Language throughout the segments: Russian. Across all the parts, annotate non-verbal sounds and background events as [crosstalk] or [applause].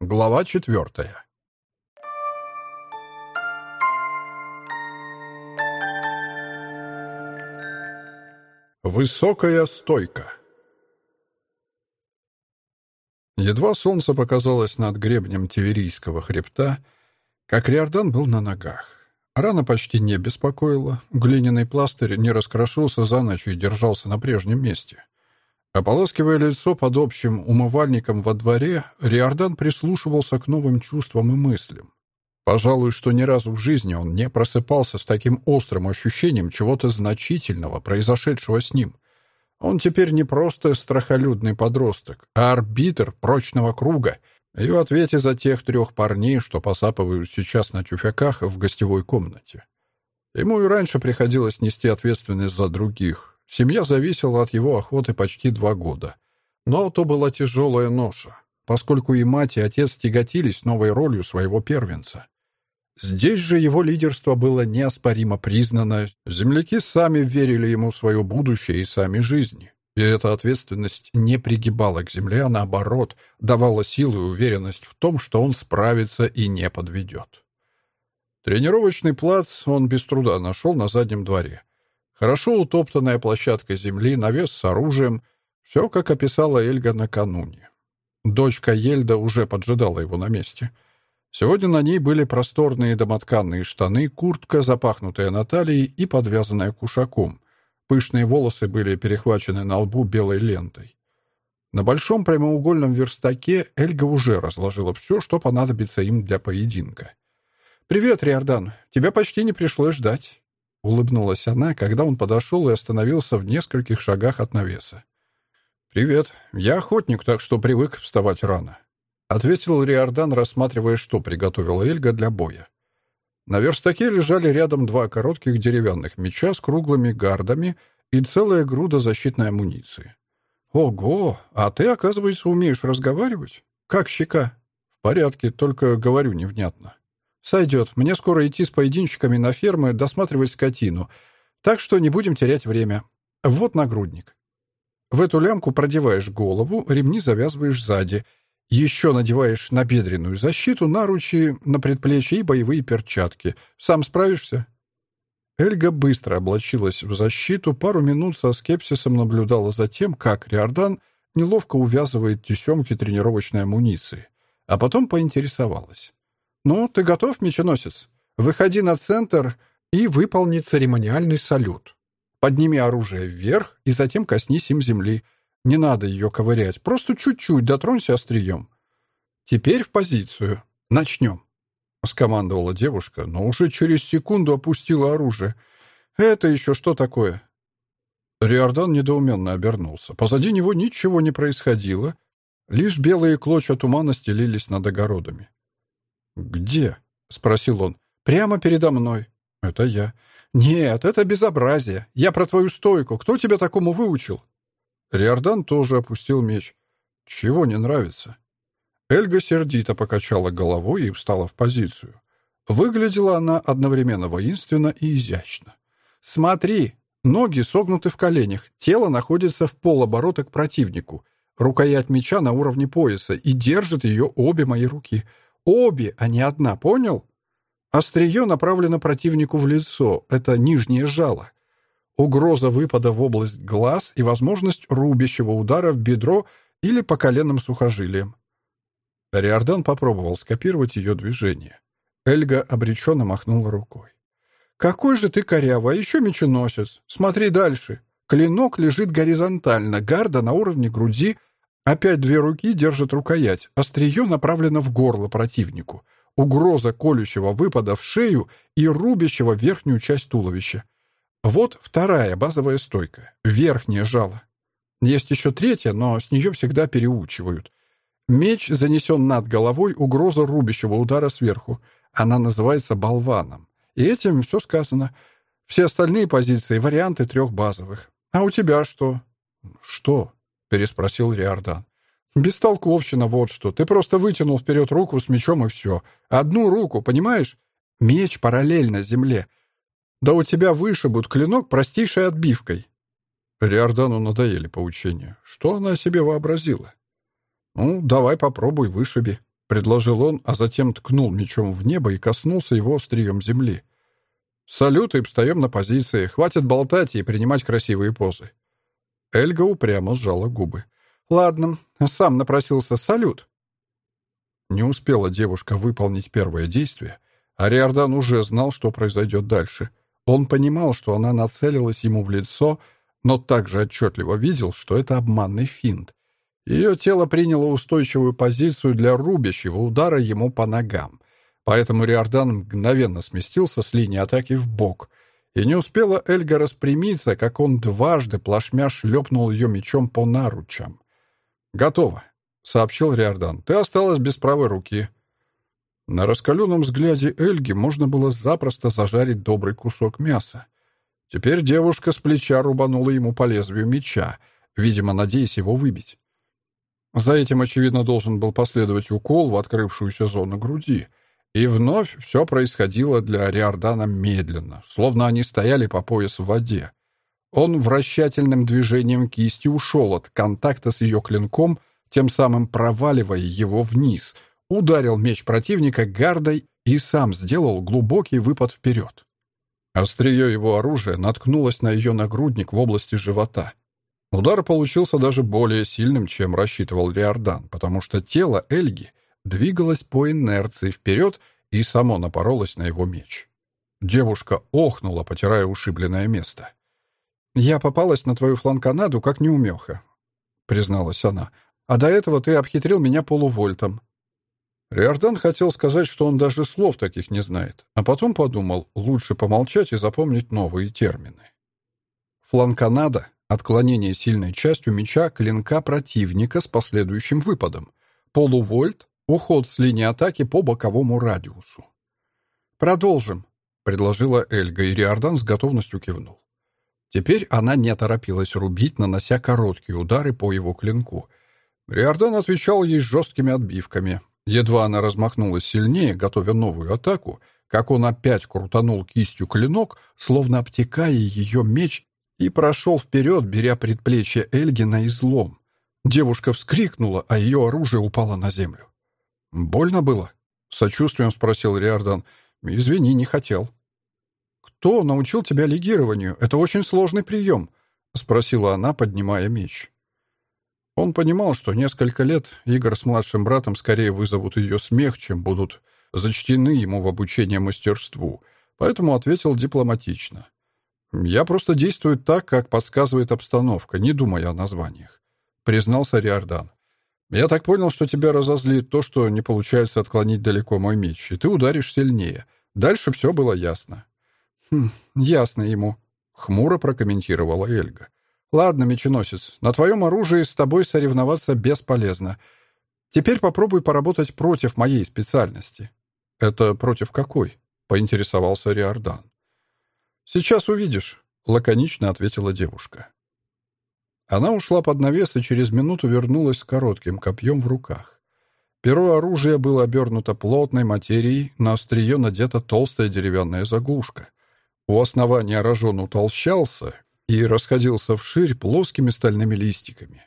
Глава четвертая. Высокая стойка. Едва солнце показалось над гребнем Тиверийского хребта, как Риордан был на ногах. Рана почти не беспокоила, глиняный пластырь не раскрошился за ночь и держался на прежнем месте. Ополаскивая лицо под общим умывальником во дворе, Риордан прислушивался к новым чувствам и мыслям. Пожалуй, что ни разу в жизни он не просыпался с таким острым ощущением чего-то значительного, произошедшего с ним. Он теперь не просто страхолюдный подросток, а арбитр прочного круга, и в ответе за тех трех парней, что посапывают сейчас на тюфяках в гостевой комнате. Ему и раньше приходилось нести ответственность за других, Семья зависела от его охоты почти два года. Но то была тяжелая ноша, поскольку и мать, и отец тяготились новой ролью своего первенца. Здесь же его лидерство было неоспоримо признано, земляки сами верили ему в свое будущее и сами жизни. И эта ответственность не пригибала к земле, а наоборот, давала силу и уверенность в том, что он справится и не подведет. Тренировочный плац он без труда нашел на заднем дворе. Хорошо утоптанная площадка земли, навес с оружием. Все, как описала Эльга накануне. Дочка Ельда уже поджидала его на месте. Сегодня на ней были просторные домотканные штаны, куртка, запахнутая на талии и подвязанная кушаком. Пышные волосы были перехвачены на лбу белой лентой. На большом прямоугольном верстаке Эльга уже разложила все, что понадобится им для поединка. «Привет, Риордан. Тебя почти не пришлось ждать». Улыбнулась она, когда он подошел и остановился в нескольких шагах от навеса. «Привет. Я охотник, так что привык вставать рано», — ответил Риордан, рассматривая, что приготовила Эльга для боя. На верстаке лежали рядом два коротких деревянных меча с круглыми гардами и целая груда защитной амуниции. «Ого! А ты, оказывается, умеешь разговаривать? Как щека?» «В порядке, только говорю невнятно». «Сойдет. Мне скоро идти с поединщиками на фермы досматривать скотину. Так что не будем терять время. Вот нагрудник. В эту лямку продеваешь голову, ремни завязываешь сзади. Еще надеваешь набедренную защиту, наручи на предплечье и боевые перчатки. Сам справишься?» Эльга быстро облачилась в защиту, пару минут со скепсисом наблюдала за тем, как Риордан неловко увязывает тесемки тренировочной амуниции, а потом поинтересовалась. «Ну, ты готов, меченосец? Выходи на центр и выполни церемониальный салют. Подними оружие вверх и затем коснись им земли. Не надо ее ковырять, просто чуть-чуть дотронься острием. Теперь в позицию. Начнем». — скомандовала девушка, но уже через секунду опустила оружие. «Это еще что такое?» Риордан недоуменно обернулся. Позади него ничего не происходило. Лишь белые клочья тумана стелились над огородами. «Где?» — спросил он. «Прямо передо мной». «Это я». «Нет, это безобразие. Я про твою стойку. Кто тебя такому выучил?» Риордан тоже опустил меч. «Чего не нравится?» Эльга сердито покачала головой и встала в позицию. Выглядела она одновременно воинственно и изящно. «Смотри! Ноги согнуты в коленях, тело находится в полоборота к противнику, рукоять меча на уровне пояса, и держит ее обе мои руки. Обе, а не одна, понял? Острие направлено противнику в лицо, это нижнее жало. Угроза выпада в область глаз и возможность рубящего удара в бедро или по коленным сухожилиям. Риордан попробовал скопировать ее движение. Эльга обреченно махнула рукой. «Какой же ты корявый, а еще меченосец! Смотри дальше! Клинок лежит горизонтально, гарда на уровне груди, Опять две руки держат рукоять, острие направлено в горло противнику. Угроза колющего выпада в шею и рубящего верхнюю часть туловища. Вот вторая базовая стойка, верхнее жало. Есть еще третья, но с нее всегда переучивают. Меч занесен над головой, угроза рубящего удара сверху. Она называется болваном. И этим все сказано. Все остальные позиции — варианты трех базовых. А у тебя что? Что? — переспросил Риордан. «Бестолковщина, вот что. Ты просто вытянул вперед руку с мечом и все. Одну руку, понимаешь? Меч параллельно земле. Да у тебя вышибут клинок простейшей отбивкой». Риордану надоели поучения. Что она себе вообразила? «Ну, давай попробуй, вышиби». — предложил он, а затем ткнул мечом в небо и коснулся его острием земли. «Салют и встаем на позиции. Хватит болтать и принимать красивые позы». Эльга упрямо сжала губы. «Ладно, сам напросился. Салют». Не успела девушка выполнить первое действие, а Риордан уже знал, что произойдет дальше. Он понимал, что она нацелилась ему в лицо, но также отчетливо видел, что это обманный финт. Ее тело приняло устойчивую позицию для рубящего удара ему по ногам. Поэтому Риордан мгновенно сместился с линии атаки в бок, и не успела Эльга распрямиться, как он дважды плашмя шлепнул ее мечом по наручам. «Готово», — сообщил Риордан. «Ты осталась без правой руки». На раскаленном взгляде Эльги можно было запросто зажарить добрый кусок мяса. Теперь девушка с плеча рубанула ему по лезвию меча, видимо, надеясь его выбить. За этим, очевидно, должен был последовать укол в открывшуюся зону груди. И вновь все происходило для Риордана медленно, словно они стояли по пояс в воде. Он вращательным движением кисти ушел от контакта с ее клинком, тем самым проваливая его вниз, ударил меч противника гардой и сам сделал глубокий выпад вперед. Острие его оружия наткнулось на ее нагрудник в области живота — Удар получился даже более сильным, чем рассчитывал Риордан, потому что тело Эльги двигалось по инерции вперед и само напоролось на его меч. Девушка охнула, потирая ушибленное место. «Я попалась на твою фланканаду, как неумеха», — призналась она. «А до этого ты обхитрил меня полувольтом». Риордан хотел сказать, что он даже слов таких не знает, а потом подумал, лучше помолчать и запомнить новые термины. Фланканада Отклонение сильной частью меча клинка противника с последующим выпадом. Полувольт — уход с линии атаки по боковому радиусу. «Продолжим», — предложила Эльга, и Риордан с готовностью кивнул. Теперь она не торопилась рубить, нанося короткие удары по его клинку. Риордан отвечал ей жесткими отбивками. Едва она размахнулась сильнее, готовя новую атаку, как он опять крутанул кистью клинок, словно обтекая ее меч и прошел вперед, беря предплечье Эльги на излом. Девушка вскрикнула, а ее оружие упало на землю. «Больно было?» — сочувствием спросил Риордан. «Извини, не хотел». «Кто научил тебя легированию? Это очень сложный прием», — спросила она, поднимая меч. Он понимал, что несколько лет игр с младшим братом скорее вызовут ее смех, чем будут зачтены ему в обучение мастерству, поэтому ответил дипломатично. «Я просто действую так, как подсказывает обстановка, не думая о названиях», — признался Риордан. «Я так понял, что тебя разозлит то, что не получается отклонить далеко мой меч, и ты ударишь сильнее. Дальше все было ясно». «Хм, ясно ему», — хмуро прокомментировала Эльга. «Ладно, меченосец, на твоем оружии с тобой соревноваться бесполезно. Теперь попробуй поработать против моей специальности». «Это против какой?» — поинтересовался Риордан. «Сейчас увидишь», — лаконично ответила девушка. Она ушла под навес и через минуту вернулась с коротким копьем в руках. Перо оружия было обернуто плотной материей, на острие надета толстая деревянная заглушка. У основания рожон утолщался и расходился вширь плоскими стальными листиками.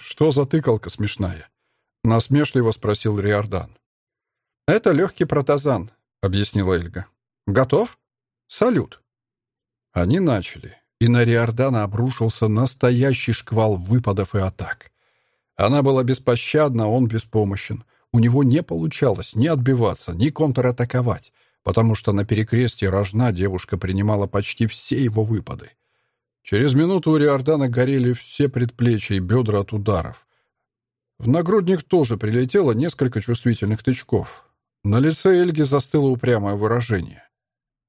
«Что за тыкалка смешная?» — насмешливо спросил Риордан. «Это легкий протазан», — объяснила Эльга. «Готов?» Салют!» Они начали, и на Риордана обрушился настоящий шквал выпадов и атак. Она была беспощадна, он беспомощен. У него не получалось ни отбиваться, ни контратаковать, потому что на перекрестье рожна девушка принимала почти все его выпады. Через минуту у Риордана горели все предплечья и бедра от ударов. В нагрудник тоже прилетело несколько чувствительных тычков. На лице Эльги застыло упрямое выражение.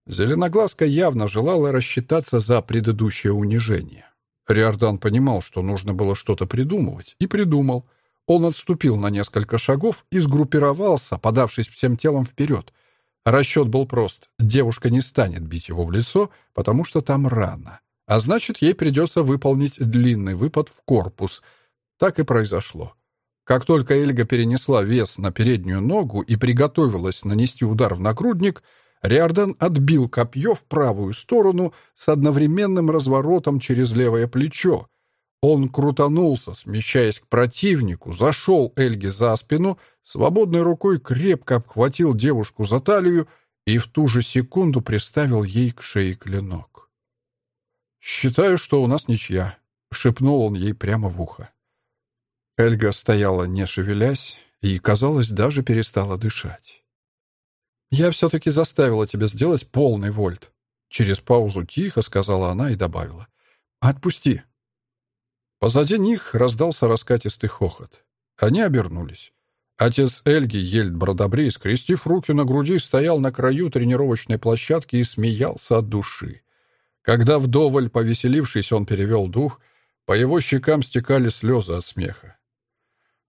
Зеленоглазка явно желала рассчитаться за предыдущее унижение. Риордан понимал, что нужно было что-то придумывать, и придумал. Он отступил на несколько шагов и сгруппировался, подавшись всем телом вперед. Расчет был прост. Девушка не станет бить его в лицо, потому что там рана. А значит, ей придется выполнить длинный выпад в корпус. Так и произошло. Как только Эльга перенесла вес на переднюю ногу и приготовилась нанести удар в нагрудник — Риордан отбил копье в правую сторону с одновременным разворотом через левое плечо. Он крутанулся, смещаясь к противнику, зашел Эльге за спину, свободной рукой крепко обхватил девушку за талию и в ту же секунду приставил ей к шее клинок. «Считаю, что у нас ничья», — шепнул он ей прямо в ухо. Эльга стояла, не шевелясь, и, казалось, даже перестала дышать. «Я все-таки заставила тебя сделать полный вольт», — через паузу тихо сказала она и добавила. «Отпусти». Позади них раздался раскатистый хохот. Они обернулись. Отец Эльги, Ельд Бродобрей, скрестив руки на груди, стоял на краю тренировочной площадки и смеялся от души. Когда вдоволь повеселившись, он перевел дух, по его щекам стекали слезы от смеха.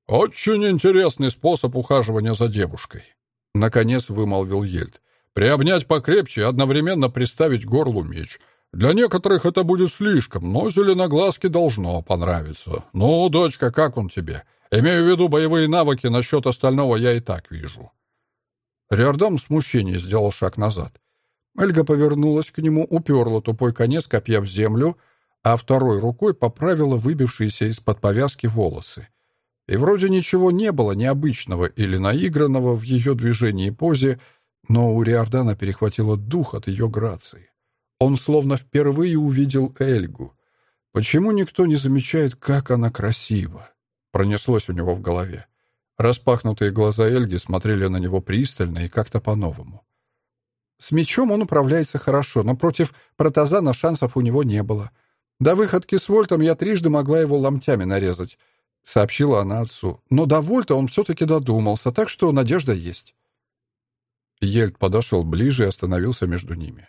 «Очень интересный способ ухаживания за девушкой», — наконец вымолвил Ельд. «Приобнять покрепче и одновременно приставить горлу меч. Для некоторых это будет слишком, но зеленоглазке должно понравиться. Ну, дочка, как он тебе? Имею в виду боевые навыки, насчет остального я и так вижу». Риордан в смущении сделал шаг назад. Эльга повернулась к нему, уперла тупой конец копья в землю, а второй рукой поправила выбившиеся из-под повязки волосы. И вроде ничего не было необычного или наигранного в ее движении и позе, но у Риордана перехватило дух от ее грации. Он словно впервые увидел Эльгу. Почему никто не замечает, как она красива? Пронеслось у него в голове. Распахнутые глаза Эльги смотрели на него пристально и как-то по-новому. С мечом он управляется хорошо, но против протазана шансов у него не было. До выходки с Вольтом я трижды могла его ломтями нарезать, — сообщила она отцу. Но до Вольта он все-таки додумался, так что надежда есть. Ельд подошел ближе и остановился между ними.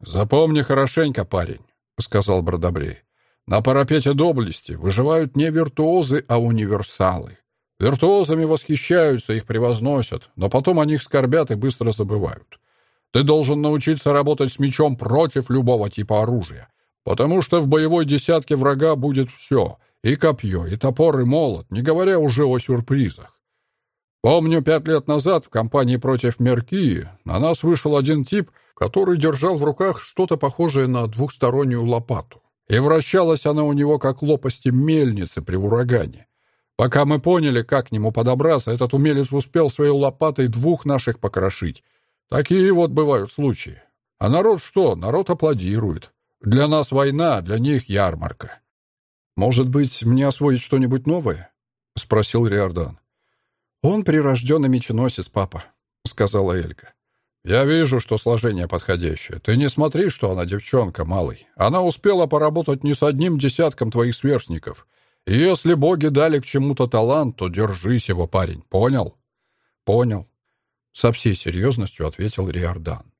«Запомни хорошенько, парень», — сказал Бродобрей. «На парапете доблести выживают не виртуозы, а универсалы. Виртуозами восхищаются, их превозносят, но потом о них скорбят и быстро забывают. Ты должен научиться работать с мечом против любого типа оружия, потому что в боевой десятке врага будет все — и копье, и топор, и молот, не говоря уже о сюрпризах. Помню, пять лет назад в кампании против Меркии на нас вышел один тип, который держал в руках что-то похожее на двухстороннюю лопату. И вращалась она у него, как лопасти мельницы при урагане. Пока мы поняли, как к нему подобраться, этот умелец успел своей лопатой двух наших покрошить, Такие вот бывают случаи. А народ что? Народ аплодирует. Для нас война, для них ярмарка. «Может быть, мне освоить что-нибудь новое?» — спросил Риордан. «Он прирожденный меченосец, папа», — сказала Элька. «Я вижу, что сложение подходящее. Ты не смотри, что она девчонка, малый. Она успела поработать не с одним десятком твоих сверстников. И если боги дали к чему-то талант, то держись его, парень. Понял?» «Понял», со всей серьезностью ответил Риордан.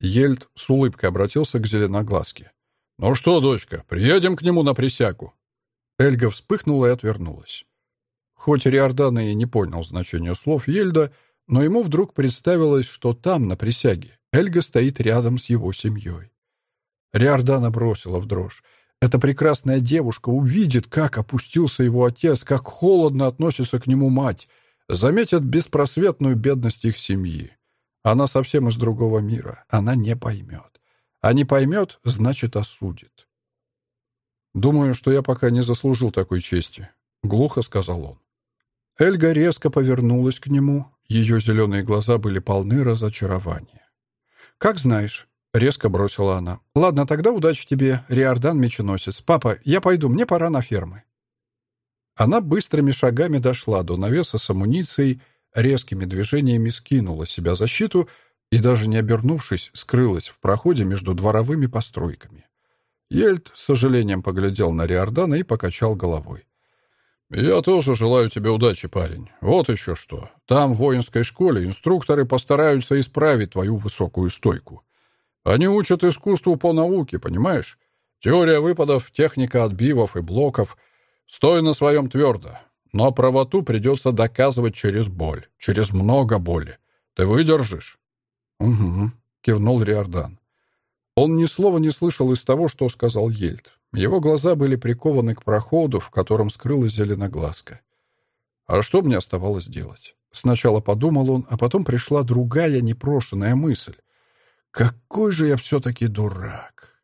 Ельд с улыбкой обратился к зеленоглазке. «Ну что, дочка, приедем к нему на присягу?» Эльга вспыхнула и отвернулась. Хоть Риордан и не понял значения слов Ельда, но ему вдруг представилось, что там, на присяге, Эльга стоит рядом с его семьей. Риордана бросила в дрожь. Эта прекрасная девушка увидит, как опустился его отец, как холодно относится к нему мать — заметят беспросветную бедность их семьи. Она совсем из другого мира. Она не поймет. А не поймет, значит, осудит. «Думаю, что я пока не заслужил такой чести», — глухо сказал он. Эльга резко повернулась к нему. Ее зеленые глаза были полны разочарования. «Как знаешь», — резко бросила она. «Ладно, тогда удачи тебе, Риордан Меченосец. Папа, я пойду, мне пора на фермы». Она быстрыми шагами дошла до навеса с амуницией, резкими движениями скинула себя защиту и, даже не обернувшись, скрылась в проходе между дворовыми постройками. Ельд с сожалением поглядел на Риордана и покачал головой. «Я тоже желаю тебе удачи, парень. Вот еще что. Там, в воинской школе, инструкторы постараются исправить твою высокую стойку. Они учат искусству по науке, понимаешь? Теория выпадов, техника отбивов и блоков — Стой на своем твердо. Но правоту придется доказывать через боль, через много боли. Ты выдержишь?» «Угу», — кивнул Риордан. Он ни слова не слышал из того, что сказал Ельд. Его глаза были прикованы к проходу, в котором скрылась зеленоглазка. «А что мне оставалось делать?» Сначала подумал он, а потом пришла другая непрошенная мысль. «Какой же я все-таки дурак!»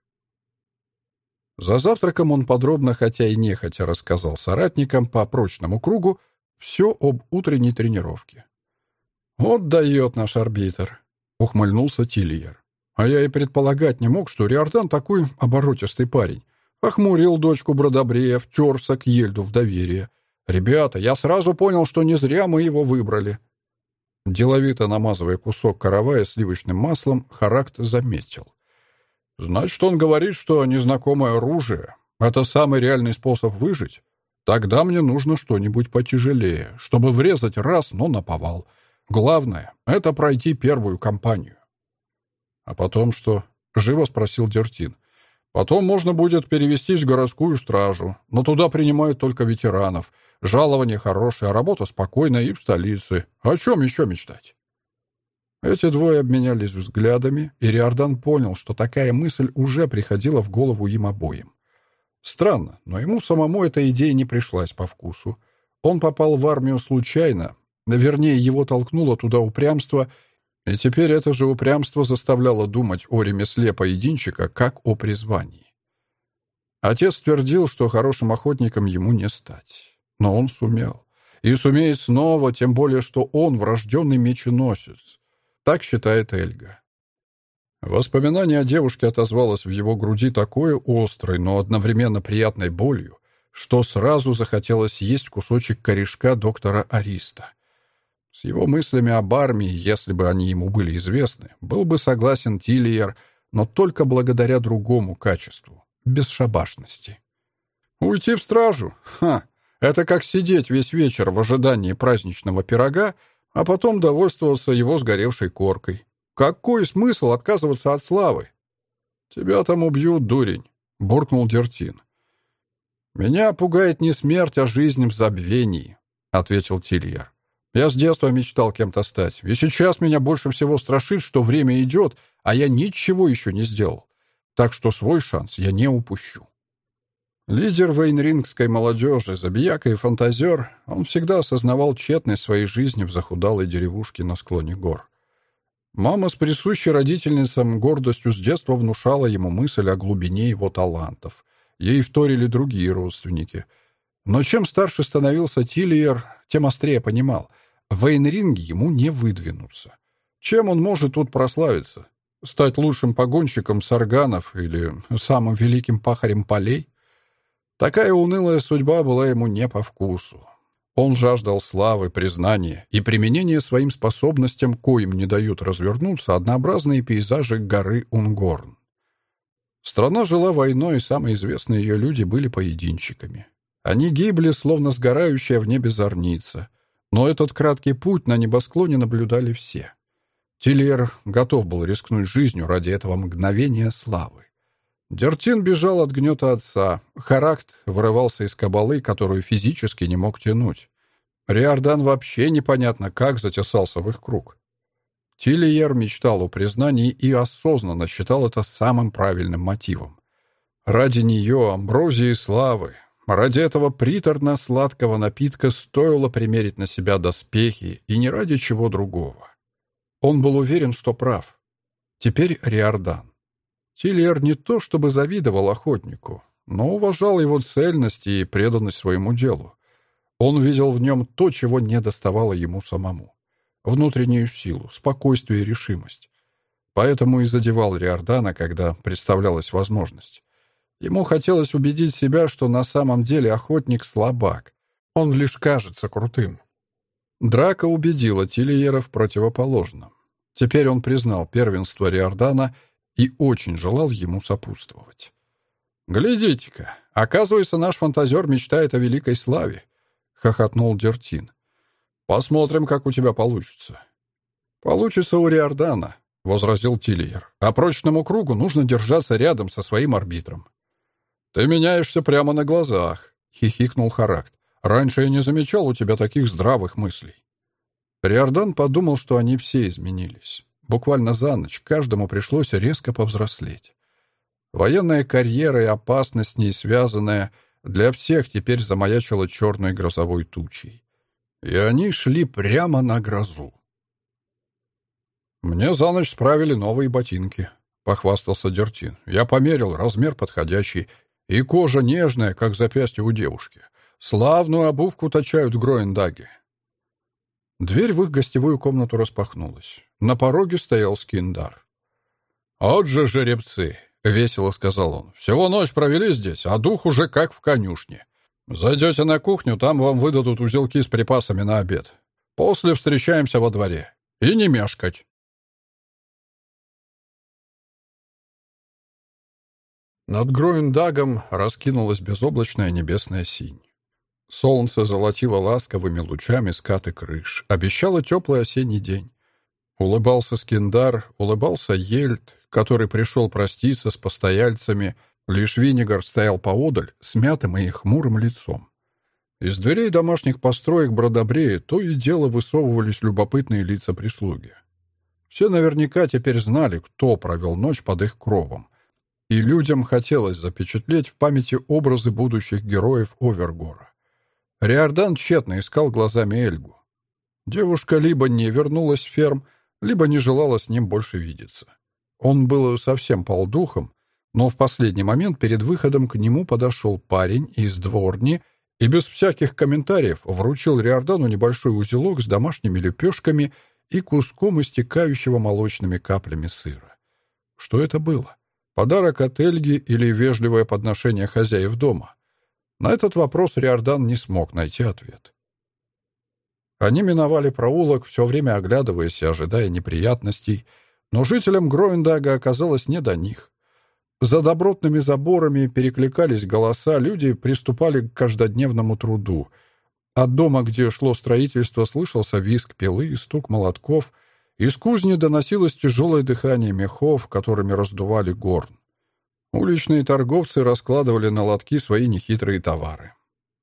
За завтраком он подробно, хотя и нехотя, рассказал соратникам по прочному кругу все об утренней тренировке. «Вот дает наш арбитр», — ухмыльнулся Тильер. «А я и предполагать не мог, что Риордан такой оборотистый парень. Охмурил дочку Бродобреев, терся к Ельду в доверие. Ребята, я сразу понял, что не зря мы его выбрали». Деловито намазывая кусок каравая сливочным маслом, Характ заметил. Значит, он говорит, что незнакомое оружие — это самый реальный способ выжить? Тогда мне нужно что-нибудь потяжелее, чтобы врезать раз, но наповал. Главное — это пройти первую кампанию. А потом что? — живо спросил Дертин. Потом можно будет перевестись в городскую стражу, но туда принимают только ветеранов. Жалование хорошее, а работа спокойная и в столице. О чем еще мечтать? Эти двое обменялись взглядами, и Риордан понял, что такая мысль уже приходила в голову им обоим. Странно, но ему самому эта идея не пришлась по вкусу. Он попал в армию случайно, вернее, его толкнуло туда упрямство, и теперь это же упрямство заставляло думать о ремесле поединчика как о призвании. Отец твердил, что хорошим охотником ему не стать. Но он сумел. И сумеет снова, тем более, что он врожденный меченосец. Так считает Эльга. Воспоминание о девушке отозвалось в его груди такой острой, но одновременно приятной болью, что сразу захотелось есть кусочек корешка доктора Ариста. С его мыслями об армии, если бы они ему были известны, был бы согласен Тильер, но только благодаря другому качеству — бесшабашности. Уйти в стражу? Ха! Это как сидеть весь вечер в ожидании праздничного пирога а потом довольствовался его сгоревшей коркой. Какой смысл отказываться от славы? «Тебя там убьют, дурень», — буркнул Дертин. «Меня пугает не смерть, а жизнь в забвении», — ответил Тильер. «Я с детства мечтал кем-то стать, и сейчас меня больше всего страшит, что время идет, а я ничего еще не сделал. Так что свой шанс я не упущу». Лидер вейнрингской молодежи, забияка и фантазер, он всегда осознавал тщетность своей жизни в захудалой деревушке на склоне гор. Мама с присущей родительницам гордостью с детства внушала ему мысль о глубине его талантов. Ей вторили другие родственники. Но чем старше становился Тильер, тем острее понимал, в вейнринге ему не выдвинуться. Чем он может тут прославиться? Стать лучшим погонщиком сарганов или самым великим пахарем полей? Такая унылая судьба была ему не по вкусу. Он жаждал славы, признания и применения своим способностям, коим не дают развернуться однообразные пейзажи горы Унгорн. Страна жила войной, и самые известные ее люди были поединчиками. Они гибли, словно сгорающая в небе зорница. Но этот краткий путь на небосклоне наблюдали все. Тильер готов был рискнуть жизнью ради этого мгновения славы. Дертин бежал от гнета отца. Характ вырывался из кабалы, которую физически не мог тянуть. Риордан вообще непонятно как затесался в их круг. Тильер мечтал о признании и осознанно считал это самым правильным мотивом. Ради нее, амброзии и славы, ради этого приторно-сладкого напитка стоило примерить на себя доспехи и не ради чего другого. Он был уверен, что прав. Теперь Риордан. Тильер не то чтобы завидовал охотнику, но уважал его цельность и преданность своему делу. Он видел в нем то, чего не доставало ему самому. Внутреннюю силу, спокойствие и решимость. Поэтому и задевал Риордана, когда представлялась возможность. Ему хотелось убедить себя, что на самом деле охотник слабак. Он лишь кажется крутым. Драка убедила Тильера в противоположном. Теперь он признал первенство Риордана и очень желал ему сопутствовать. «Глядите-ка, оказывается, наш фантазер мечтает о великой славе», — хохотнул Дертин. «Посмотрим, как у тебя получится». «Получится у Риордана», — возразил Тильер. «А прочному кругу нужно держаться рядом со своим арбитром». «Ты меняешься прямо на глазах», — хихикнул Характ. «Раньше я не замечал у тебя таких здравых мыслей». Риордан подумал, что они все изменились. Буквально за ночь каждому пришлось резко повзрослеть. Военная карьера и опасность с ней связанная для всех теперь замаячила черной грозовой тучей. И они шли прямо на грозу. «Мне за ночь справили новые ботинки», — похвастался Дертин. «Я померил, размер подходящий. И кожа нежная, как запястье у девушки. Славную обувку точают Гроендаги. Дверь в их гостевую комнату распахнулась. На пороге стоял Скиндар. «Вот же жеребцы!» — весело сказал он. «Всего ночь провели здесь, а дух уже как в конюшне. Зайдете на кухню, там вам выдадут узелки с припасами на обед. После встречаемся во дворе. И не мешкать». Над Гроиндагом раскинулась безоблачная небесная синь. Солнце золотило ласковыми лучами скаты крыш, обещало теплый осенний день. Улыбался Скиндар, улыбался Ельд, который пришел проститься с постояльцами, лишь Винегар стоял поодаль, смятым и хмурым лицом. Из дверей домашних построек Бродобрея то и дело высовывались любопытные лица прислуги. Все наверняка теперь знали, кто провел ночь под их кровом. И людям хотелось запечатлеть в памяти образы будущих героев Овергора. Риордан тщетно искал глазами Эльгу. Девушка либо не вернулась в ферм, либо не желала с ним больше видеться. Он был совсем полдухом, но в последний момент перед выходом к нему подошел парень из дворни и без всяких комментариев вручил Риордану небольшой узелок с домашними лепешками и куском истекающего молочными каплями сыра. Что это было? Подарок от Эльги или вежливое подношение хозяев дома? На этот вопрос Риордан не смог найти ответ. Они миновали проулок, все время оглядываясь и ожидая неприятностей, но жителям Гроиндага оказалось не до них. За добротными заборами перекликались голоса, люди приступали к каждодневному труду. От дома, где шло строительство, слышался визг пилы и стук молотков. Из кузни доносилось тяжелое дыхание мехов, которыми раздували горн. Уличные торговцы раскладывали на лотки свои нехитрые товары.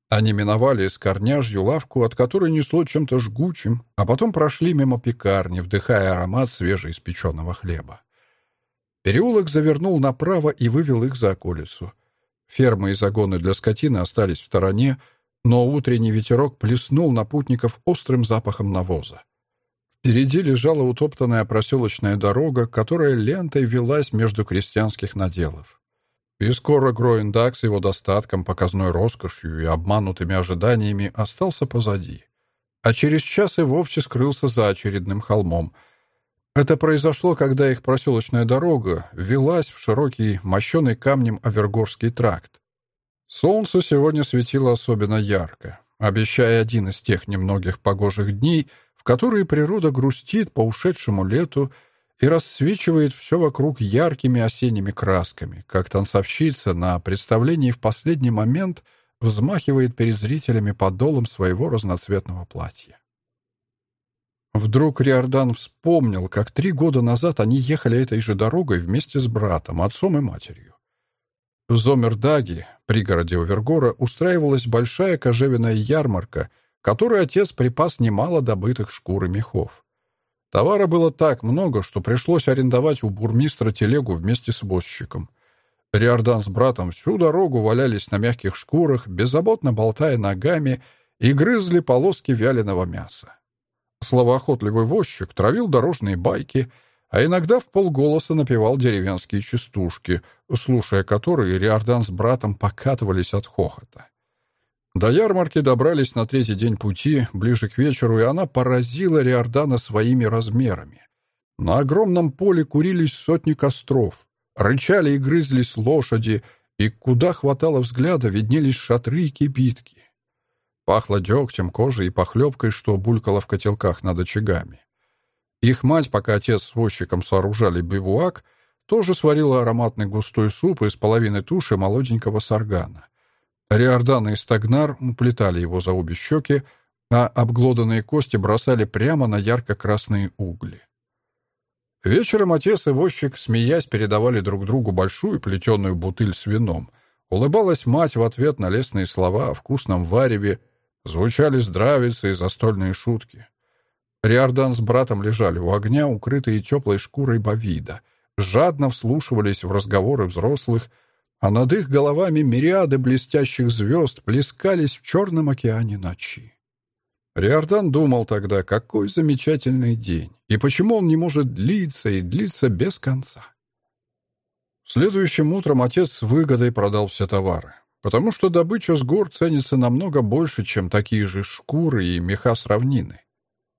Они миновали скорняжью лавку, от которой несло чем-то жгучим, а потом прошли мимо пекарни, вдыхая аромат свежеиспеченного хлеба. Переулок завернул направо и вывел их за околицу. Фермы и загоны для скотины остались в стороне, но утренний ветерок плеснул на путников острым запахом навоза. Впереди лежала утоптанная проселочная дорога, которая лентой велась между крестьянских наделов. И скоро Гроиндак с его достатком, показной роскошью и обманутыми ожиданиями остался позади. А через час и вовсе скрылся за очередным холмом. Это произошло, когда их проселочная дорога велась в широкий, мощенный камнем Авергорский тракт. Солнце сегодня светило особенно ярко, обещая один из тех немногих погожих дней, в которые природа грустит по ушедшему лету и рассвечивает все вокруг яркими осенними красками, как танцовщица на представлении в последний момент взмахивает перед зрителями подолом своего разноцветного платья. Вдруг Риордан вспомнил, как три года назад они ехали этой же дорогой вместе с братом, отцом и матерью. В Зомердаге, пригороде Овергора, устраивалась большая кожевенная ярмарка, которой отец припас немало добытых шкур и мехов. Товара было так много, что пришлось арендовать у бурмистра телегу вместе с возчиком. Риордан с братом всю дорогу валялись на мягких шкурах, беззаботно болтая ногами и грызли полоски вяленого мяса. Словоохотливый возчик травил дорожные байки, а иногда в полголоса напевал деревенские частушки, слушая которые Риордан с братом покатывались от хохота. До ярмарки добрались на третий день пути, ближе к вечеру, и она поразила Риордана своими размерами. На огромном поле курились сотни костров, рычали и грызлись лошади, и куда хватало взгляда, виднелись шатры и кибитки. Пахло дегтем, кожей и похлебкой, что булькало в котелках над очагами. Их мать, пока отец с возчиком сооружали бивуак, тоже сварила ароматный густой суп из половины туши молоденького саргана. Риордан и Стагнар уплетали его за обе щеки, а обглоданные кости бросали прямо на ярко-красные угли. Вечером отец и возчик, смеясь, передавали друг другу большую плетеную бутыль с вином. Улыбалась мать в ответ на лестные слова о вкусном вареве, звучали здравицы и застольные шутки. Риордан с братом лежали у огня, укрытые теплой шкурой бовида, жадно вслушивались в разговоры взрослых — а над их головами мириады блестящих звезд плескались в черном океане ночи. Риордан думал тогда, какой замечательный день, и почему он не может длиться и длиться без конца. Следующим утром отец с выгодой продал все товары, потому что добыча с гор ценится намного больше, чем такие же шкуры и меха с равнины.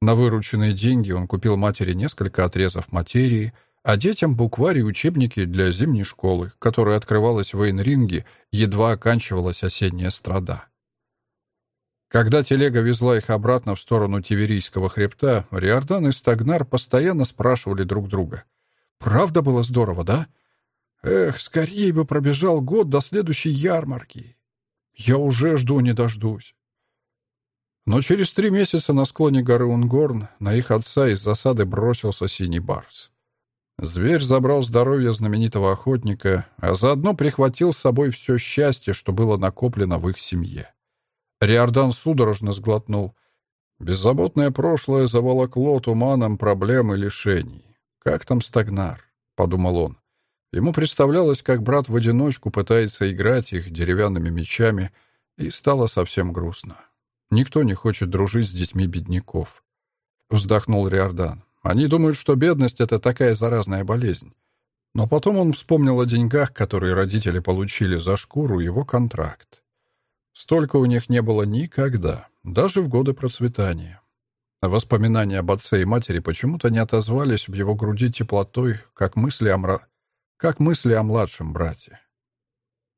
На вырученные деньги он купил матери несколько отрезов материи, а детям букварь и учебники для зимней школы, которая открывалась в Эйнринге, едва оканчивалась осенняя страда. Когда телега везла их обратно в сторону Тиверийского хребта, Риордан и Стагнар постоянно спрашивали друг друга. «Правда было здорово, да?» «Эх, скорее бы пробежал год до следующей ярмарки. Я уже жду не дождусь». Но через три месяца на склоне горы Унгорн на их отца из засады бросился синий барс. Зверь забрал здоровье знаменитого охотника, а заодно прихватил с собой все счастье, что было накоплено в их семье. Риордан судорожно сглотнул. Беззаботное прошлое заволокло туманом проблем и лишений. «Как там Стагнар?» — подумал он. Ему представлялось, как брат в одиночку пытается играть их деревянными мечами, и стало совсем грустно. Никто не хочет дружить с детьми бедняков. Вздохнул Риордан. Они думают, что бедность — это такая заразная болезнь. Но потом он вспомнил о деньгах, которые родители получили за шкуру, его контракт. Столько у них не было никогда, даже в годы процветания. Воспоминания об отце и матери почему-то не отозвались в его груди теплотой, как мысли о, мра... как мысли о младшем брате.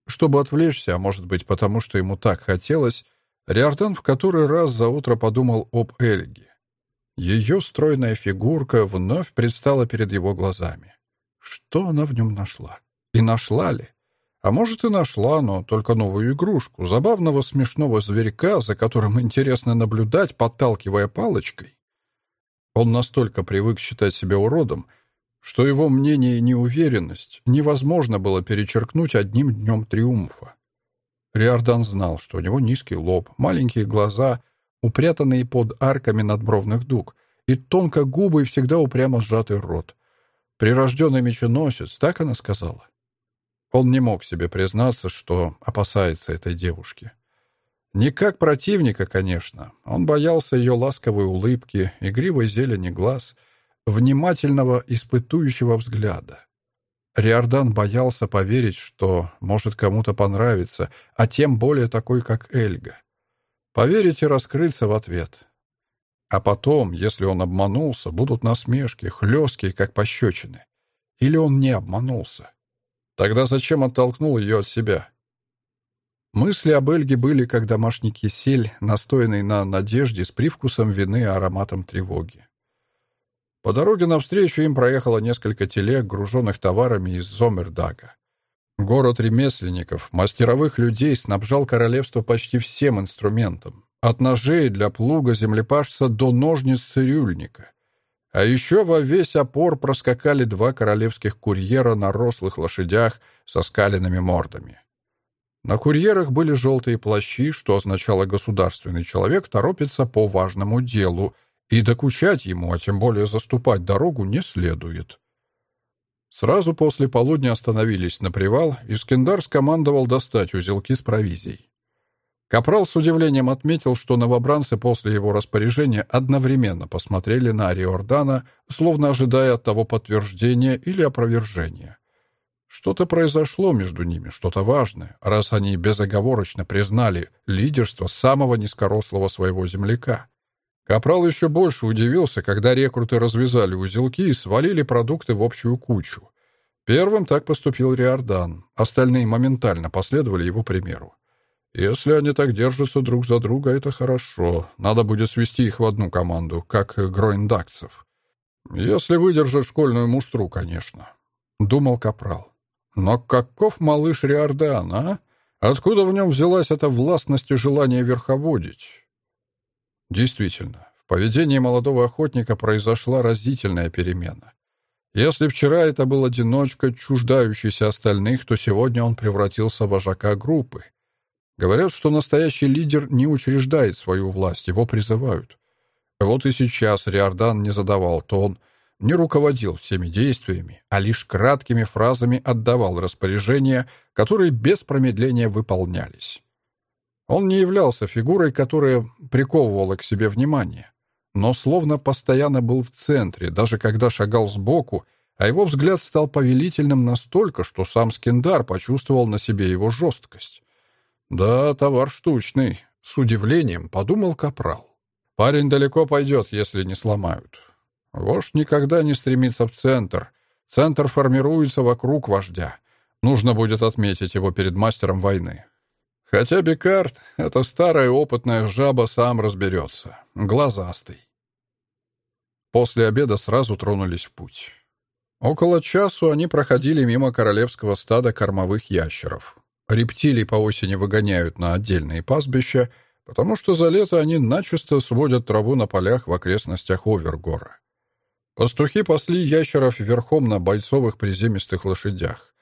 Чтобы отвлечься, а может быть потому, что ему так хотелось, Риордан в который раз за утро подумал об Эльге. Ее стройная фигурка вновь предстала перед его глазами. Что она в нем нашла? И нашла ли? А может, и нашла, но только новую игрушку, забавного смешного зверька, за которым интересно наблюдать, подталкивая палочкой. Он настолько привык считать себя уродом, что его мнение и неуверенность невозможно было перечеркнуть одним днем триумфа. Риордан знал, что у него низкий лоб, маленькие глаза — упрятанные под арками надбровных дуг, и тонко губы и всегда упрямо сжатый рот. «Прирожденный меченосец», так она сказала. Он не мог себе признаться, что опасается этой девушки. Не как противника, конечно. Он боялся ее ласковой улыбки, игривой зелени глаз, внимательного, испытующего взгляда. Риордан боялся поверить, что может кому-то понравиться, а тем более такой, как Эльга. Поверить и раскрыться в ответ. А потом, если он обманулся, будут насмешки, хлесткие, как пощечины. Или он не обманулся. Тогда зачем оттолкнул ее от себя? Мысли об Эльге были, как домашний кисель, настоянный на надежде с привкусом вины и ароматом тревоги. По дороге навстречу им проехало несколько телег, груженных товарами из Зомердага. Город ремесленников, мастеровых людей снабжал королевство почти всем инструментом. От ножей для плуга землепашца до ножниц цирюльника. А еще во весь опор проскакали два королевских курьера на рослых лошадях со скаленными мордами. На курьерах были желтые плащи, что означало «государственный человек торопится по важному делу», и докучать ему, а тем более заступать дорогу, не следует. Сразу после полудня остановились на привал, и Скендар скомандовал достать узелки с провизией. Капрал с удивлением отметил, что новобранцы после его распоряжения одновременно посмотрели на Ариордана, словно ожидая от того подтверждения или опровержения. Что-то произошло между ними, что-то важное, раз они безоговорочно признали лидерство самого низкорослого своего земляка. Капрал еще больше удивился, когда рекруты развязали узелки и свалили продукты в общую кучу. Первым так поступил Риордан. Остальные моментально последовали его примеру. Если они так держатся друг за друга, это хорошо. Надо будет свести их в одну команду, как гроиндакцев. Если выдержат школьную муштру, конечно. Думал Капрал. Но каков малыш Риордан, а? Откуда в нем взялась эта властность и желание верховодить? Действительно, в поведении молодого охотника произошла разительная перемена. Если вчера это был одиночка, чуждающийся остальных, то сегодня он превратился в вожака группы. Говорят, что настоящий лидер не учреждает свою власть, его призывают. Вот и сейчас Риордан не задавал тон, не руководил всеми действиями, а лишь краткими фразами отдавал распоряжения, которые без промедления выполнялись. Он не являлся фигурой, которая приковывала к себе внимание, но словно постоянно был в центре, даже когда шагал сбоку, а его взгляд стал повелительным настолько, что сам Скиндар почувствовал на себе его жесткость. «Да, товар штучный», — с удивлением подумал Капрал. «Парень далеко пойдет, если не сломают. Вождь никогда не стремится в центр. Центр формируется вокруг вождя. Нужно будет отметить его перед мастером войны. Хотя Бекарт, эта старая опытная жаба, сам разберется. Глазастый. После обеда сразу тронулись в путь. Около часу они проходили мимо королевского стада кормовых ящеров. Рептилий по осени выгоняют на отдельные пастбища, потому что за лето они начисто сводят траву на полях в окрестностях Овергора. Пастухи пасли ящеров верхом на бойцовых приземистых лошадях.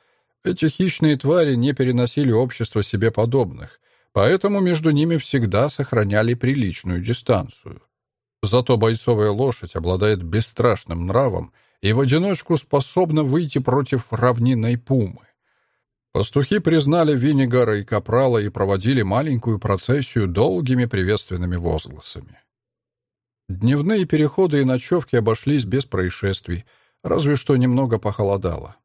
Эти хищные твари не переносили общество себе подобных, поэтому между ними всегда сохраняли приличную дистанцию. Зато бойцовая лошадь обладает бесстрашным нравом и в одиночку способна выйти против равнинной пумы. Пастухи признали Виннигара и Капрала и проводили маленькую процессию долгими приветственными возгласами. Дневные переходы и ночевки обошлись без происшествий, разве что немного похолодало.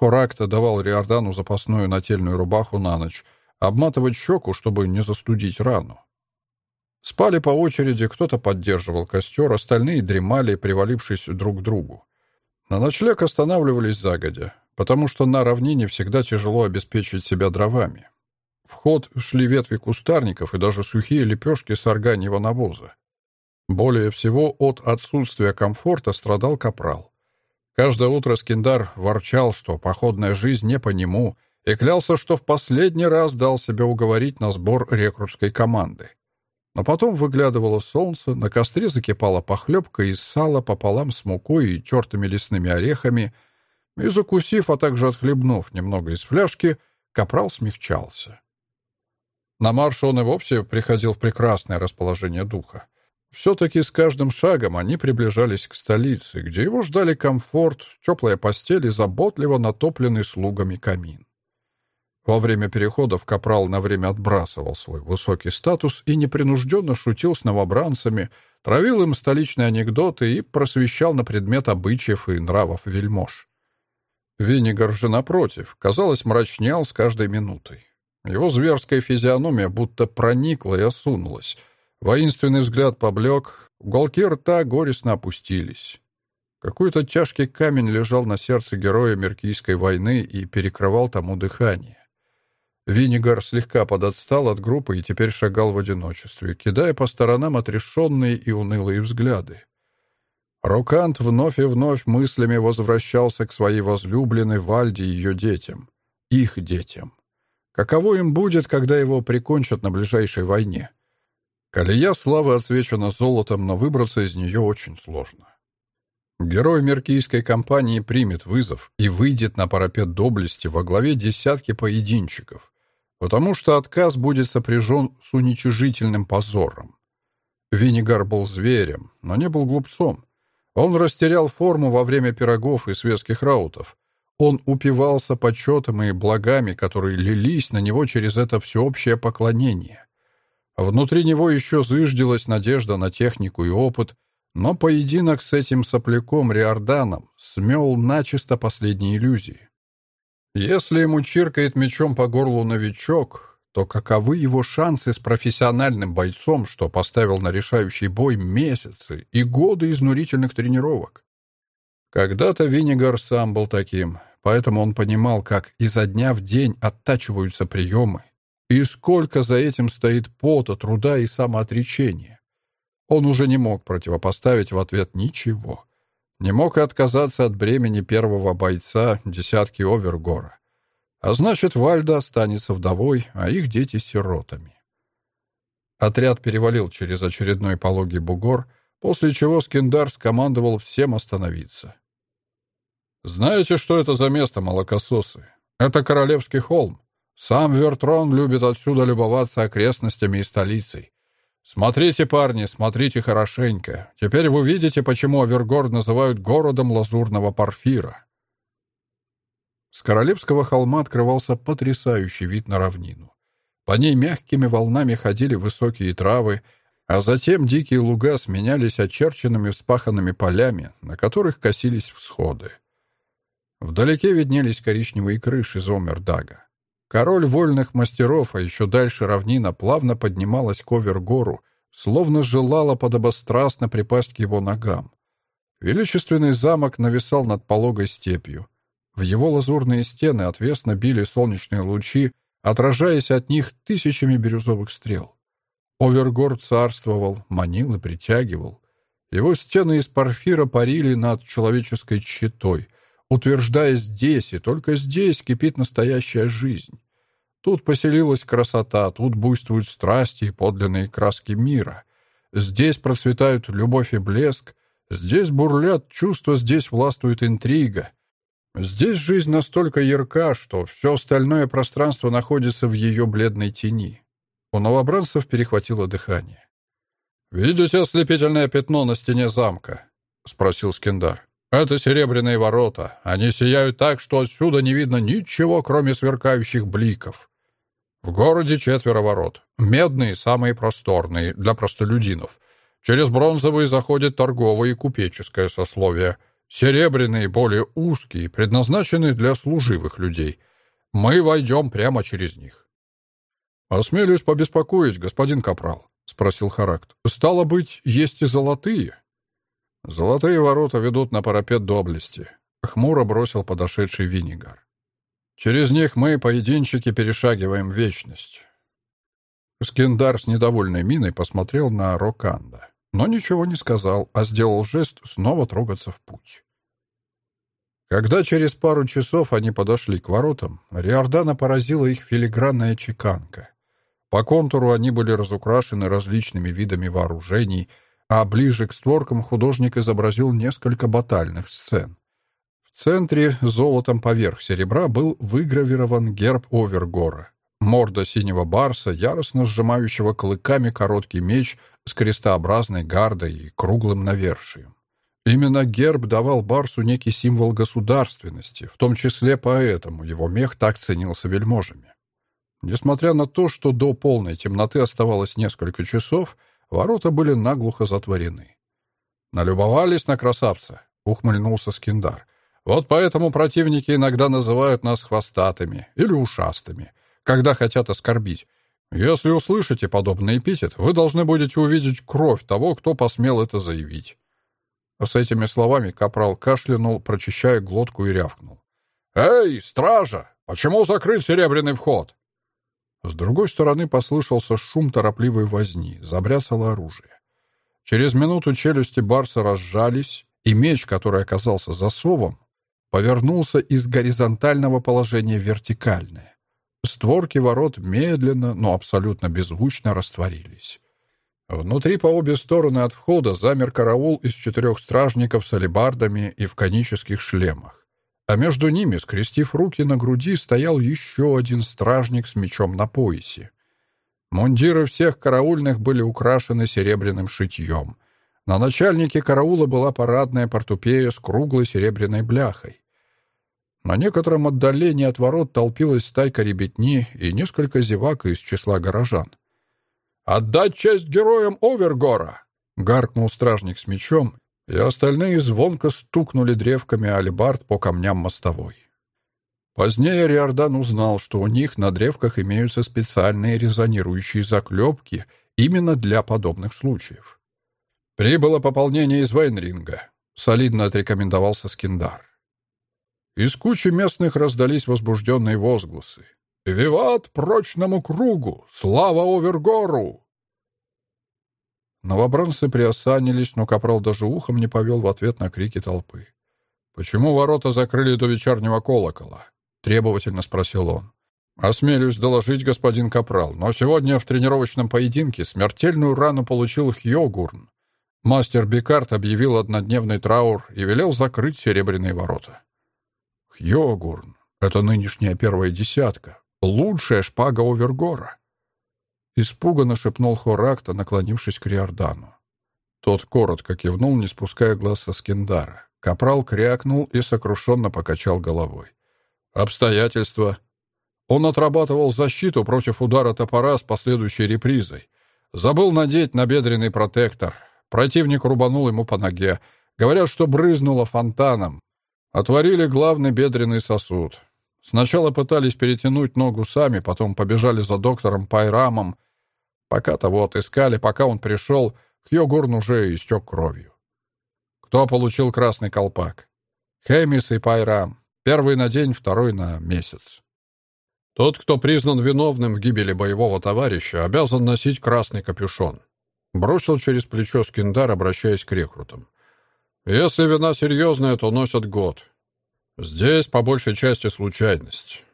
Хоракта давал Риордану запасную нательную рубаху на ночь, обматывать щеку, чтобы не застудить рану. Спали по очереди, кто-то поддерживал костер, остальные дремали, привалившись друг к другу. На ночлег останавливались загодя, потому что на равнине всегда тяжело обеспечить себя дровами. В ход шли ветви кустарников и даже сухие лепешки с органьего навоза. Более всего от отсутствия комфорта страдал капрал. Каждое утро Скиндар ворчал, что походная жизнь не по нему, и клялся, что в последний раз дал себя уговорить на сбор рекрутской команды. Но потом выглядывало солнце, на костре закипала похлебка из сала пополам с мукой и тертыми лесными орехами, и, закусив, а также отхлебнув немного из фляжки, капрал смягчался. На марш он и вовсе приходил в прекрасное расположение духа. Все-таки с каждым шагом они приближались к столице, где его ждали комфорт, теплая постель и заботливо натопленный слугами камин. Во время переходов Капрал на время отбрасывал свой высокий статус и непринужденно шутил с новобранцами, травил им столичные анекдоты и просвещал на предмет обычаев и нравов вельмож. Виннигар же, напротив, казалось, мрачнял с каждой минутой. Его зверская физиономия будто проникла и осунулась — Воинственный взгляд поблек, уголки рта горестно опустились. Какой-то тяжкий камень лежал на сердце героя Меркийской войны и перекрывал тому дыхание. Винигар слегка подотстал от группы и теперь шагал в одиночестве, кидая по сторонам отрешенные и унылые взгляды. Рокант вновь и вновь мыслями возвращался к своей возлюбленной Вальде и ее детям. Их детям. Каково им будет, когда его прикончат на ближайшей войне? Колея славы отсвечена золотом, но выбраться из нее очень сложно. Герой меркийской компании примет вызов и выйдет на парапет доблести во главе десятки поединчиков, потому что отказ будет сопряжен с уничижительным позором. Винигар был зверем, но не был глупцом. Он растерял форму во время пирогов и светских раутов. Он упивался почетом и благами, которые лились на него через это всеобщее поклонение. Внутри него еще зыждилась надежда на технику и опыт, но поединок с этим сопляком Риорданом смел начисто последние иллюзии. Если ему чиркает мечом по горлу новичок, то каковы его шансы с профессиональным бойцом, что поставил на решающий бой месяцы и годы изнурительных тренировок? Когда-то Винигар сам был таким, поэтому он понимал, как изо дня в день оттачиваются приемы, и сколько за этим стоит пота, труда и самоотречения. Он уже не мог противопоставить в ответ ничего. Не мог и отказаться от бремени первого бойца десятки Овергора. А значит, Вальда останется вдовой, а их дети — сиротами. Отряд перевалил через очередной пологий бугор, после чего Скиндар скомандовал всем остановиться. «Знаете, что это за место, молокососы? Это Королевский холм. Сам Вертрон любит отсюда любоваться окрестностями и столицей. Смотрите, парни, смотрите хорошенько. Теперь вы видите, почему Авергор называют городом лазурного парфира. С Королевского холма открывался потрясающий вид на равнину. По ней мягкими волнами ходили высокие травы, а затем дикие луга сменялись очерченными вспаханными полями, на которых косились всходы. Вдалеке виднелись коричневые крыши Зомердага. Король вольных мастеров, а еще дальше равнина, плавно поднималась к Овергору, словно желала подобострастно припасть к его ногам. Величественный замок нависал над пологой степью. В его лазурные стены отвесно били солнечные лучи, отражаясь от них тысячами бирюзовых стрел. Овергор царствовал, манил и притягивал. Его стены из парфира парили над человеческой щитой, утверждая здесь и только здесь кипит настоящая жизнь. Тут поселилась красота, тут буйствуют страсти и подлинные краски мира. Здесь процветают любовь и блеск, здесь бурлят чувства, здесь властвует интрига. Здесь жизнь настолько ярка, что все остальное пространство находится в ее бледной тени. У новобранцев перехватило дыхание. «Видите ослепительное пятно на стене замка?» — спросил Скендар. «Это серебряные ворота. Они сияют так, что отсюда не видно ничего, кроме сверкающих бликов. В городе четверо ворот. Медные, самые просторные, для простолюдинов. Через бронзовые заходит торговое и купеческое сословие. Серебряные, более узкие, предназначены для служивых людей. Мы войдем прямо через них. «Осмелюсь побеспокоить, господин Капрал», — спросил Характ. «Стало быть, есть и золотые?» «Золотые ворота ведут на парапет доблести», — хмуро бросил подошедший Винигар. «Через них мы, поединчики, перешагиваем вечность». Скиндар с недовольной миной посмотрел на Роканда, но ничего не сказал, а сделал жест снова трогаться в путь. Когда через пару часов они подошли к воротам, Риордана поразила их филигранная чеканка. По контуру они были разукрашены различными видами вооружений, а ближе к створкам художник изобразил несколько батальных сцен. В центре золотом поверх серебра был выгравирован герб Овергора. Морда синего барса, яростно сжимающего клыками короткий меч с крестообразной гардой и круглым навершием. Именно герб давал барсу некий символ государственности, в том числе поэтому его мех так ценился вельможами. Несмотря на то, что до полной темноты оставалось несколько часов, ворота были наглухо затворены. «Налюбовались на красавца?» — ухмыльнулся Скиндар. «Вот поэтому противники иногда называют нас хвостатыми или ушастыми, когда хотят оскорбить. Если услышите подобный эпитет, вы должны будете увидеть кровь того, кто посмел это заявить». С этими словами капрал кашлянул, прочищая глотку и рявкнул. «Эй, стража! Почему закрыт серебряный вход?» С другой стороны послышался шум торопливой возни, забряцало оружие. Через минуту челюсти Барса разжались, и меч, который оказался засовом, повернулся из горизонтального положения в вертикальное. Створки ворот медленно, но абсолютно беззвучно растворились. Внутри по обе стороны от входа замер караул из четырех стражников с алебардами и в конических шлемах а между ними, скрестив руки на груди, стоял еще один стражник с мечом на поясе. Мундиры всех караульных были украшены серебряным шитьем. На начальнике караула была парадная портупея с круглой серебряной бляхой. На некотором отдалении от ворот толпилась стайка ребятни и несколько зевак из числа горожан. «Отдать честь героям Овергора!» — гаркнул стражник с мечом, и остальные звонко стукнули древками алибард по камням мостовой. Позднее Риордан узнал, что у них на древках имеются специальные резонирующие заклепки именно для подобных случаев. «Прибыло пополнение из Вейнринга», — солидно отрекомендовался Скиндар. Из кучи местных раздались возбужденные возгласы. «Виват прочному кругу! Слава Овергору!» Новобранцы приосанились, но капрал даже ухом не повел в ответ на крики толпы. «Почему ворота закрыли до вечернего колокола?» — требовательно спросил он. «Осмелюсь доложить, господин Капрал, но сегодня в тренировочном поединке смертельную рану получил Хьогурн. Мастер Бикарт объявил однодневный траур и велел закрыть серебряные ворота». «Хьогурн — это нынешняя первая десятка, лучшая шпага Овергора. Испуганно шепнул Хоракта, наклонившись к Риордану. Тот коротко кивнул, не спуская глаз со Скиндара. Капрал крякнул и сокрушенно покачал головой. «Обстоятельства. Он отрабатывал защиту против удара топора с последующей репризой. Забыл надеть набедренный протектор. Противник рубанул ему по ноге. Говорят, что брызнуло фонтаном. Отворили главный бедренный сосуд. Сначала пытались перетянуть ногу сами, потом побежали за доктором Пайрамом. Пока того отыскали, пока он пришел, Хьогурн уже истек кровью. Кто получил красный колпак? Хемис и Пайрам. Первый на день, второй на месяц. Тот, кто признан виновным в гибели боевого товарища, обязан носить красный капюшон. Бросил через плечо Скиндар, обращаясь к рекрутам. Если вина серьезная, то носят год. Здесь по большей части случайность.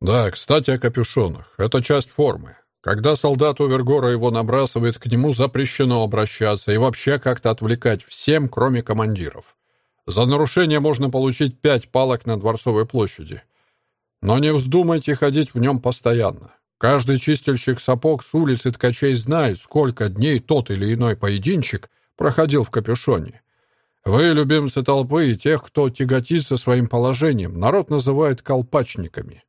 Да, кстати, о капюшонах. Это часть формы. Когда солдат Овергора его набрасывает, к нему запрещено обращаться и вообще как-то отвлекать всем, кроме командиров. За нарушение можно получить пять палок на Дворцовой площади. Но не вздумайте ходить в нем постоянно. Каждый чистильщик сапог с улицы ткачей знает, сколько дней тот или иной поединчик проходил в капюшоне. Вы, любимцы толпы, и тех, кто тяготится своим положением, народ называет колпачниками.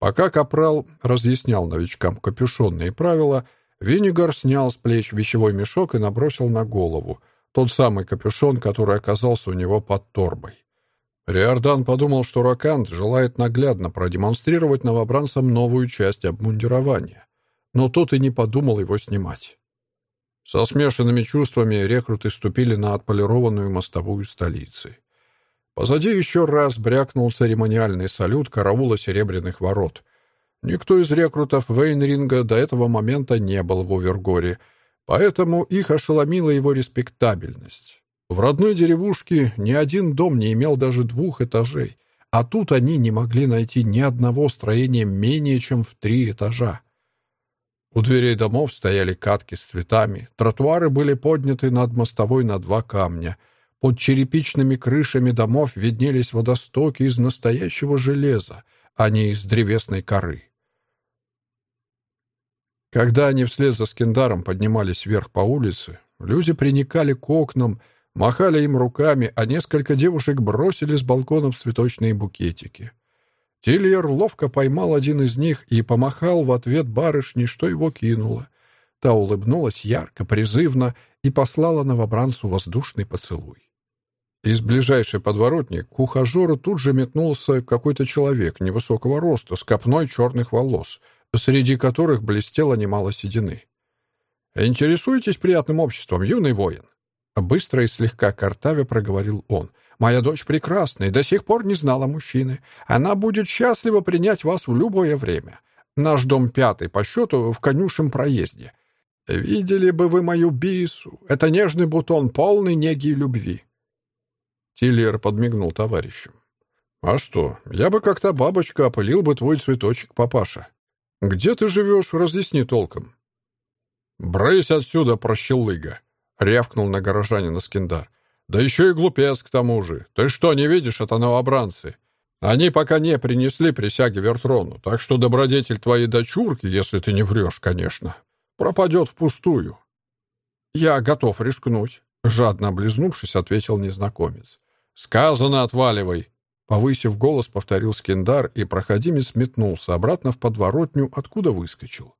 Пока Капрал разъяснял новичкам капюшонные правила, Винигар снял с плеч вещевой мешок и набросил на голову, тот самый капюшон, который оказался у него под торбой. Риордан подумал, что Рокант желает наглядно продемонстрировать новобранцам новую часть обмундирования, но тот и не подумал его снимать. Со смешанными чувствами рекруты ступили на отполированную мостовую столицы. Позади еще раз брякнул церемониальный салют караула Серебряных ворот. Никто из рекрутов Вейнринга до этого момента не был в Овергоре, поэтому их ошеломила его респектабельность. В родной деревушке ни один дом не имел даже двух этажей, а тут они не могли найти ни одного строения менее чем в три этажа. У дверей домов стояли катки с цветами, тротуары были подняты над мостовой на два камня. Под черепичными крышами домов виднелись водостоки из настоящего железа, а не из древесной коры. Когда они вслед за Скендаром поднимались вверх по улице, люди приникали к окнам, махали им руками, а несколько девушек бросили с балконов цветочные букетики. Тильер ловко поймал один из них и помахал в ответ барышне, что его кинуло. Та улыбнулась ярко, призывно и послала новобранцу воздушный поцелуй. Из ближайшей подворотни к ухажеру тут же метнулся какой-то человек невысокого роста с копной черных волос, среди которых блестело немало седины. «Интересуетесь приятным обществом, юный воин?» Быстро и слегка картавя проговорил он. «Моя дочь прекрасна и до сих пор не знала мужчины. Она будет счастлива принять вас в любое время. Наш дом пятый по счету в конюшем проезде. Видели бы вы мою бису. Это нежный бутон, полный неги и любви». Тиллер подмигнул товарищу. «А что, я бы как-то бабочка опылил бы твой цветочек, папаша. Где ты живешь, разъясни толком». «Брысь отсюда, прощелыга!» — рявкнул на горожанина Скиндар. «Да еще и глупец к тому же. Ты что, не видишь, это новобранцы? Они пока не принесли присяги Вертрону, так что добродетель твоей дочурки, если ты не врешь, конечно, пропадет впустую». «Я готов рискнуть», — жадно облизнувшись, ответил незнакомец. «Сказано, отваливай!» Повысив голос, повторил Скиндар, и проходимец метнулся обратно в подворотню, откуда выскочил.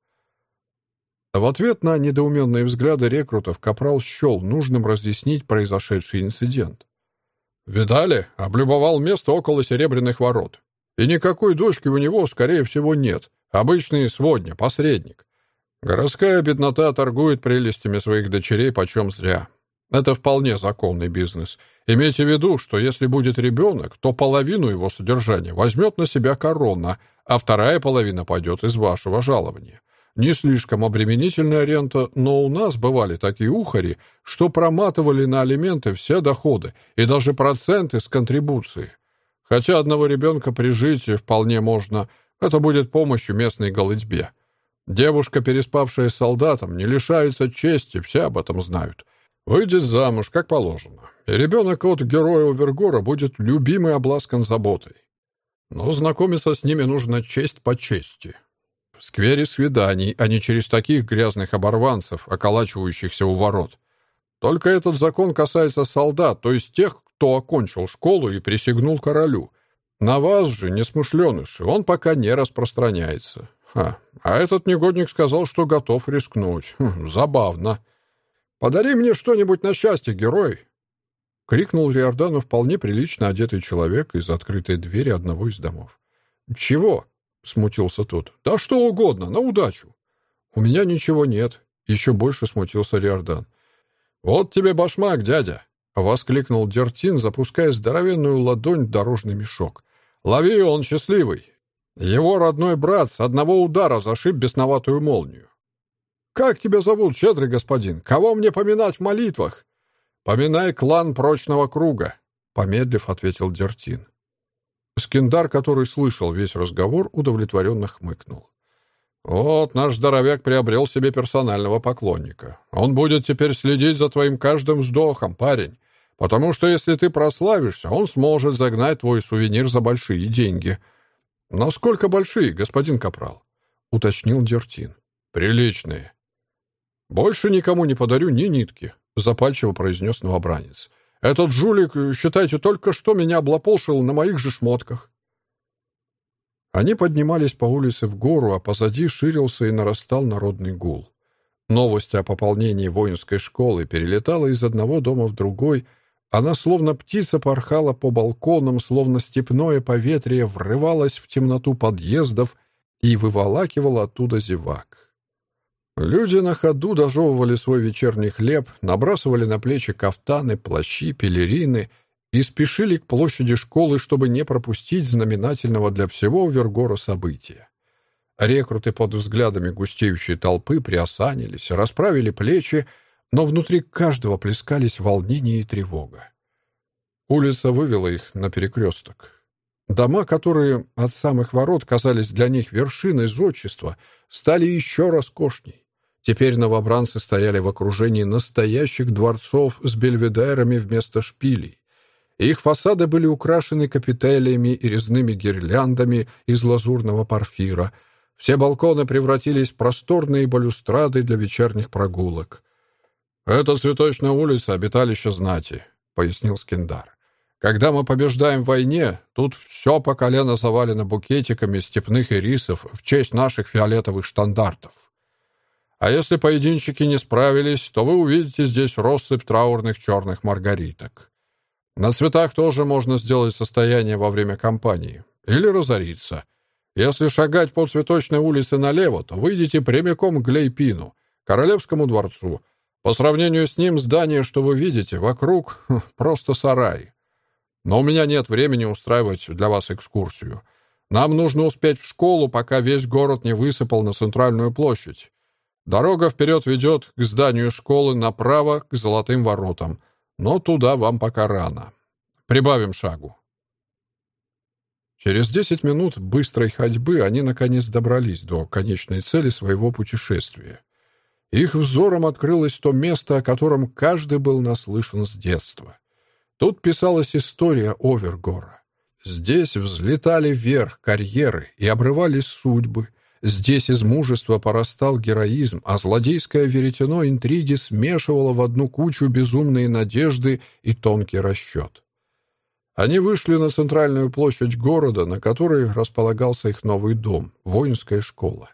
В ответ на недоуменные взгляды рекрутов Капрал счел нужным разъяснить произошедший инцидент. «Видали? Облюбовал место около Серебряных ворот. И никакой дочки у него, скорее всего, нет. Обычный сводня, посредник. Городская беднота торгует прелестями своих дочерей почем зря. Это вполне законный бизнес. Имейте в виду, что если будет ребенок, то половину его содержания возьмет на себя корона, а вторая половина пойдет из вашего жалования. Не слишком обременительная рента, но у нас бывали такие ухари, что проматывали на алименты все доходы и даже проценты с контрибуции. Хотя одного ребенка при житии вполне можно, это будет помощью местной голытьбе. Девушка, переспавшая с солдатом, не лишается чести, все об этом знают. Выйдет замуж, как положено, и ребенок от героя Овергора будет любимый обласкан заботой. Но знакомиться с ними нужно честь по чести в сквере свиданий, а не через таких грязных оборванцев, околачивающихся у ворот. Только этот закон касается солдат, то есть тех, кто окончил школу и присягнул королю. На вас же, несмышленыши, он пока не распространяется. Ха. А этот негодник сказал, что готов рискнуть. Хм, забавно. «Подари мне что-нибудь на счастье, герой!» — крикнул Риордану вполне прилично одетый человек из открытой двери одного из домов. «Чего?» — смутился тот. «Да что угодно, на удачу». «У меня ничего нет», — еще больше смутился Риордан. «Вот тебе башмак, дядя!» — воскликнул Дертин, запуская здоровенную ладонь в дорожный мешок. «Лови, он счастливый! Его родной брат с одного удара зашиб бесноватую молнию. «Как тебя зовут, щедрый господин? Кого мне поминать в молитвах?» «Поминай клан прочного круга», — помедлив ответил Дертин. Скиндар, который слышал весь разговор, удовлетворенно хмыкнул. «Вот наш здоровяк приобрел себе персонального поклонника. Он будет теперь следить за твоим каждым вздохом, парень, потому что если ты прославишься, он сможет загнать твой сувенир за большие деньги». «Насколько большие, господин Капрал?» — уточнил Дертин. «Приличные». «Больше никому не подарю ни нитки», — запальчиво произнес новобранец. «Этот жулик, считайте, только что меня облапошил на моих же шмотках». Они поднимались по улице в гору, а позади ширился и нарастал народный гул. Новость о пополнении воинской школы перелетала из одного дома в другой. Она, словно птица, порхала по балконам, словно степное поветрие врывалась в темноту подъездов и выволакивала оттуда зевак. Люди на ходу дожевывали свой вечерний хлеб, набрасывали на плечи кафтаны, плащи, пелерины — и спешили к площади школы, чтобы не пропустить знаменательного для всего Вергора события. Рекруты под взглядами густеющей толпы приосанились, расправили плечи, но внутри каждого плескались волнение и тревога. Улица вывела их на перекресток. Дома, которые от самых ворот казались для них вершиной зодчества, стали еще роскошней. Теперь новобранцы стояли в окружении настоящих дворцов с бельведерами вместо шпилей. Их фасады были украшены капителями и резными гирляндами из лазурного порфира. Все балконы превратились в просторные балюстрады для вечерних прогулок. «Это цветочная улица, обиталище знати», — пояснил Скиндар. «Когда мы побеждаем в войне, тут все по колено завалено букетиками степных ирисов в честь наших фиолетовых штандартов. А если поединщики не справились, то вы увидите здесь россыпь траурных черных маргариток. На цветах тоже можно сделать состояние во время кампании. Или разориться. Если шагать по цветочной улице налево, то выйдете прямиком к Глейпину, Королевскому дворцу. По сравнению с ним здание, что вы видите, вокруг [laughs] просто сарай. Но у меня нет времени устраивать для вас экскурсию. Нам нужно успеть в школу, пока весь город не высыпал на центральную площадь. Дорога вперед ведет к зданию школы направо, к золотым воротам — но туда вам пока рано. Прибавим шагу. Через десять минут быстрой ходьбы они наконец добрались до конечной цели своего путешествия. Их взором открылось то место, о котором каждый был наслышан с детства. Тут писалась история Овергора. Здесь взлетали вверх карьеры и обрывались судьбы, Здесь из мужества порастал героизм, а злодейское веретено интриги смешивало в одну кучу безумные надежды и тонкий расчет. Они вышли на центральную площадь города, на которой располагался их новый дом, воинская школа.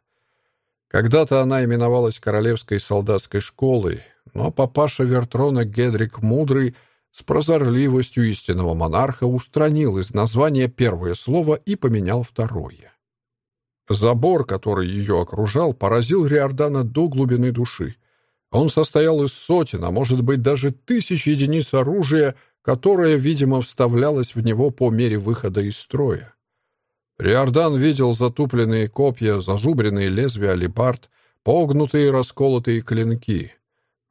Когда-то она именовалась Королевской солдатской школой, но папаша Вертрона Гедрик Мудрый с прозорливостью истинного монарха устранил из названия первое слово и поменял второе. Забор, который ее окружал, поразил Риордана до глубины души. Он состоял из сотен, а может быть даже тысяч единиц оружия, которое, видимо, вставлялось в него по мере выхода из строя. Риордан видел затупленные копья, зазубренные лезвия алибард, погнутые расколотые клинки.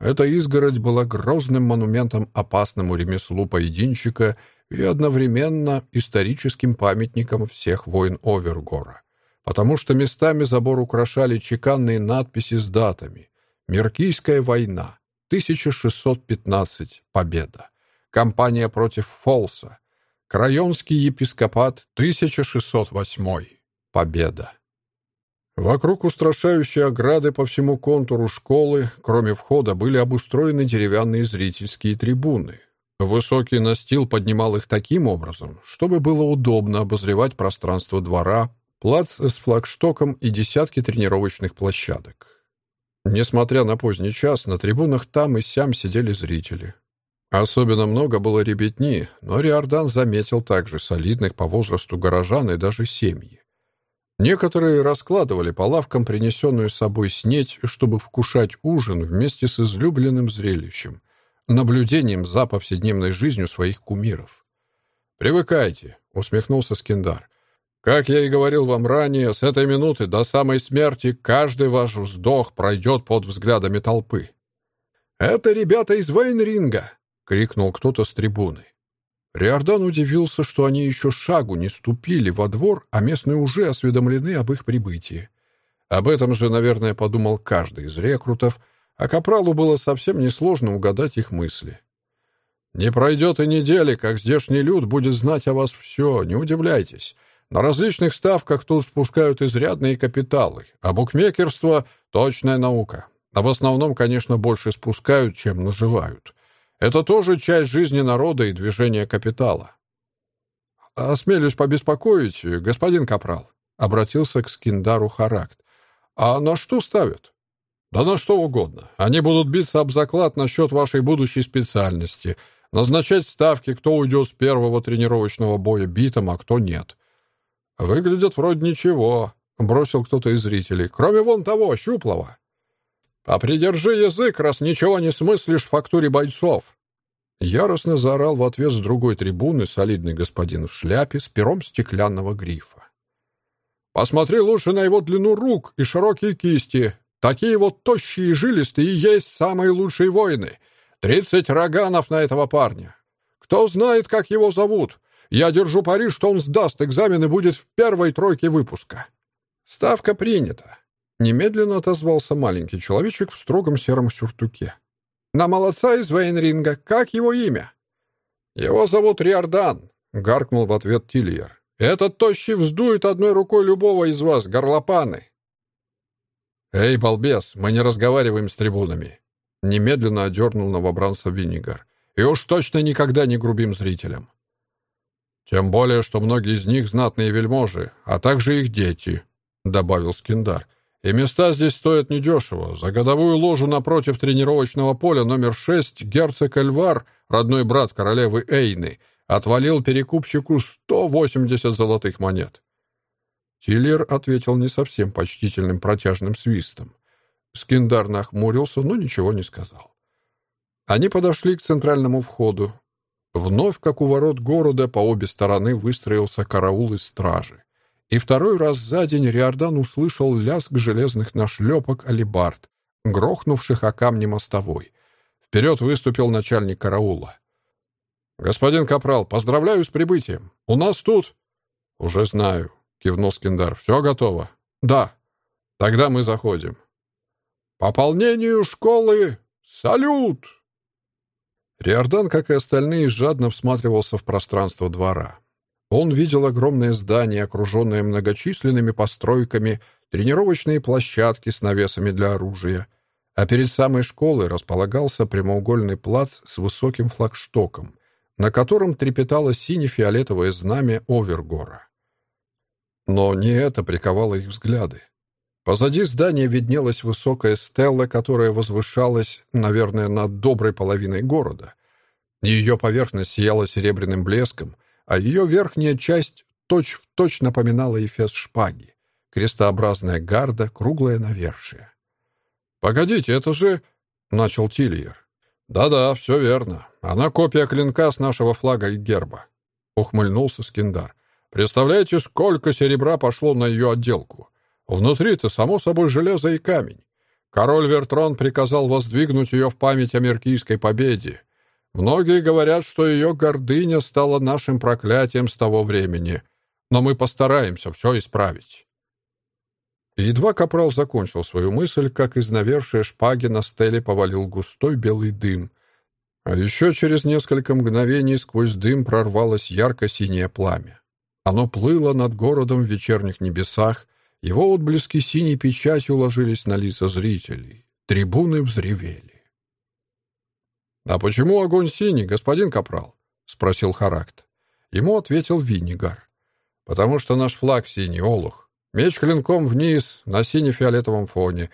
Эта изгородь была грозным монументом опасному ремеслу поединщика и одновременно историческим памятником всех войн Овергора потому что местами забор украшали чеканные надписи с датами. «Меркийская война», 1615, победа. Кампания против Фолса. Крайонский епископат, 1608, победа. Вокруг устрашающей ограды по всему контуру школы, кроме входа, были обустроены деревянные зрительские трибуны. Высокий настил поднимал их таким образом, чтобы было удобно обозревать пространство двора, плац с флагштоком и десятки тренировочных площадок. Несмотря на поздний час, на трибунах там и сям сидели зрители. Особенно много было ребятни, но Риордан заметил также солидных по возрасту горожан и даже семьи. Некоторые раскладывали по лавкам принесенную с собой снеть, чтобы вкушать ужин вместе с излюбленным зрелищем — наблюдением за повседневной жизнью своих кумиров. «Привыкайте», — усмехнулся Скиндар. «Как я и говорил вам ранее, с этой минуты до самой смерти каждый ваш вздох пройдет под взглядами толпы». «Это ребята из Вейнринга!» — крикнул кто-то с трибуны. Риордан удивился, что они еще шагу не ступили во двор, а местные уже осведомлены об их прибытии. Об этом же, наверное, подумал каждый из рекрутов, а Капралу было совсем несложно угадать их мысли. «Не пройдет и недели, как здешний люд будет знать о вас все, не удивляйтесь. На различных ставках тут спускают изрядные капиталы, а букмекерство — точная наука. А в основном, конечно, больше спускают, чем наживают. Это тоже часть жизни народа и движения капитала. «Осмелюсь побеспокоить, господин Капрал», — обратился к Скиндару Характ. «А на что ставят?» «Да на что угодно. Они будут биться об заклад насчет вашей будущей специальности, назначать ставки, кто уйдет с первого тренировочного боя битом, а кто нет. Выглядят вроде ничего», — бросил кто-то из зрителей, «кроме вон того, щуплого». «А придержи язык, раз ничего не смыслишь в фактуре бойцов!» Яростно заорал в ответ с другой трибуны солидный господин в шляпе с пером стеклянного грифа. «Посмотри лучше на его длину рук и широкие кисти. Такие вот тощие и жилистые и есть самые лучшие воины. Тридцать роганов на этого парня. Кто знает, как его зовут? Я держу пари, что он сдаст экзамен и будет в первой тройке выпуска». «Ставка принята», Немедленно отозвался маленький человечек в строгом сером сюртуке. «На молодца из Вейнринга. Как его имя?» «Его зовут Риордан», — гаркнул в ответ Тильер. «Этот тощий вздует одной рукой любого из вас, горлопаны». «Эй, балбес, мы не разговариваем с трибунами», — немедленно одернул новобранца Виннигар. «И уж точно никогда не грубим зрителям». «Тем более, что многие из них знатные вельможи, а также их дети», — добавил Скиндар. И места здесь стоят недешево. За годовую ложу напротив тренировочного поля номер 6 герцог Эльвар, родной брат королевы Эйны, отвалил перекупщику 180 золотых монет. Тиллер ответил не совсем почтительным протяжным свистом. Скиндар нахмурился, но ничего не сказал. Они подошли к центральному входу. Вновь, как у ворот города, по обе стороны выстроился караул из стражи. И второй раз за день Риордан услышал лязг железных нашлепок алибард, грохнувших о камни мостовой. Вперед выступил начальник караула. «Господин Капрал, поздравляю с прибытием. У нас тут...» «Уже знаю», — кивнул Скиндар. «Все готово?» «Да». «Тогда мы заходим». «Пополнению школы! Салют!» Риордан, как и остальные, жадно всматривался в пространство двора. Он видел огромное здание, окруженное многочисленными постройками, тренировочные площадки с навесами для оружия. А перед самой школой располагался прямоугольный плац с высоким флагштоком, на котором трепетало сине-фиолетовое знамя Овергора. Но не это приковало их взгляды. Позади здания виднелась высокая стелла, которая возвышалась, наверное, над доброй половиной города. Ее поверхность сияла серебряным блеском — а ее верхняя часть точь-в-точь точь напоминала эфес шпаги, крестообразная гарда, круглое навершие. «Погодите, это же...» — начал Тильер. «Да-да, все верно. Она копия клинка с нашего флага и герба», — ухмыльнулся Скиндар. «Представляете, сколько серебра пошло на ее отделку? Внутри-то, само собой, железо и камень. Король Вертрон приказал воздвигнуть ее в память о Меркийской победе, Многие говорят, что ее гордыня стала нашим проклятием с того времени, но мы постараемся все исправить». едва Капрал закончил свою мысль, как из навершия шпаги на стеле повалил густой белый дым. А еще через несколько мгновений сквозь дым прорвалось ярко-синее пламя. Оно плыло над городом в вечерних небесах, его отблески синей печатью ложились на лица зрителей. Трибуны взревели. «А почему огонь синий, господин Капрал?» — спросил Характ. Ему ответил Виннигар. «Потому что наш флаг синий, олух. Меч клинком вниз, на сине-фиолетовом фоне.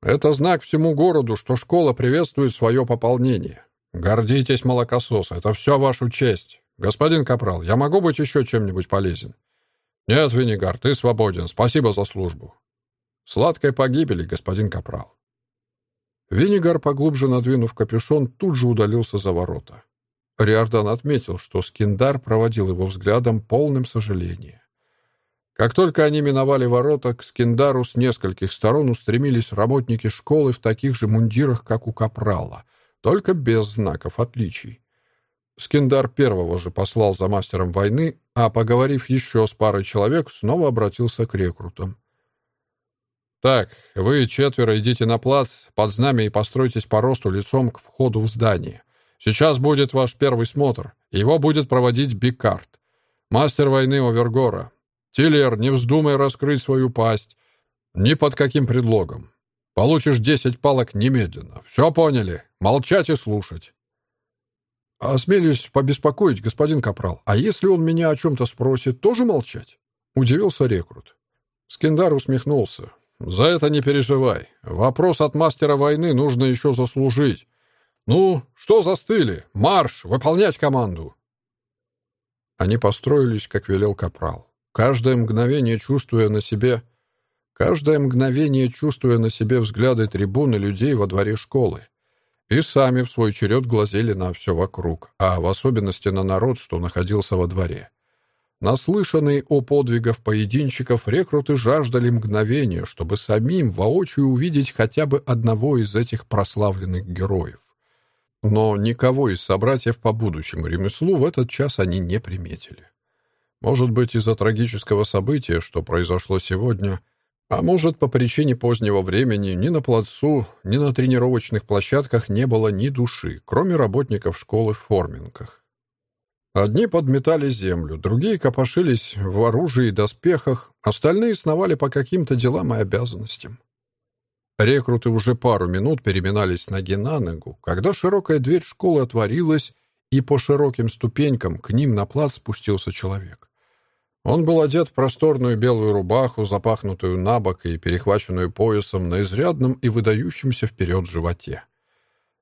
Это знак всему городу, что школа приветствует свое пополнение. «Гордитесь, молокосос, это все вашу честь. Господин Капрал, я могу быть еще чем-нибудь полезен?» «Нет, Винегар, ты свободен. Спасибо за службу». «Сладкой погибели, господин Капрал». Винегар, поглубже надвинув капюшон, тут же удалился за ворота. Риордан отметил, что Скиндар проводил его взглядом полным сожаления. Как только они миновали ворота, к Скиндару с нескольких сторон устремились работники школы в таких же мундирах, как у Капрала, только без знаков отличий. Скиндар первого же послал за мастером войны, а, поговорив еще с парой человек, снова обратился к рекрутам. «Так, вы четверо идите на плац под знамя и постройтесь по росту лицом к входу в здание. Сейчас будет ваш первый смотр. Его будет проводить Бикард, мастер войны Овергора. Тиллер, не вздумай раскрыть свою пасть. Ни под каким предлогом. Получишь десять палок немедленно. Все поняли? Молчать и слушать. «Осмелюсь побеспокоить, господин Капрал. А если он меня о чем-то спросит, тоже молчать?» Удивился рекрут. Скиндар усмехнулся. «За это не переживай. Вопрос от мастера войны нужно еще заслужить. Ну, что застыли? Марш! Выполнять команду!» Они построились, как велел Капрал каждое мгновение чувствуя на себе... Каждое мгновение чувствуя на себе взгляды трибуны людей во дворе школы. И сами в свой черед глазели на все вокруг, а в особенности на народ, что находился во дворе. Наслышанные о подвигах поединчиков, рекруты жаждали мгновения, чтобы самим воочию увидеть хотя бы одного из этих прославленных героев. Но никого из собратьев по будущему ремеслу в этот час они не приметили. Может быть, из-за трагического события, что произошло сегодня, а может, по причине позднего времени ни на плацу, ни на тренировочных площадках не было ни души, кроме работников школы в форминках. Одни подметали землю, другие копошились в оружии и доспехах, остальные сновали по каким-то делам и обязанностям. Рекруты уже пару минут переминались ноги на ногу, когда широкая дверь школы отворилась, и по широким ступенькам к ним на плац спустился человек. Он был одет в просторную белую рубаху, запахнутую на бок и перехваченную поясом на изрядном и выдающемся вперед животе.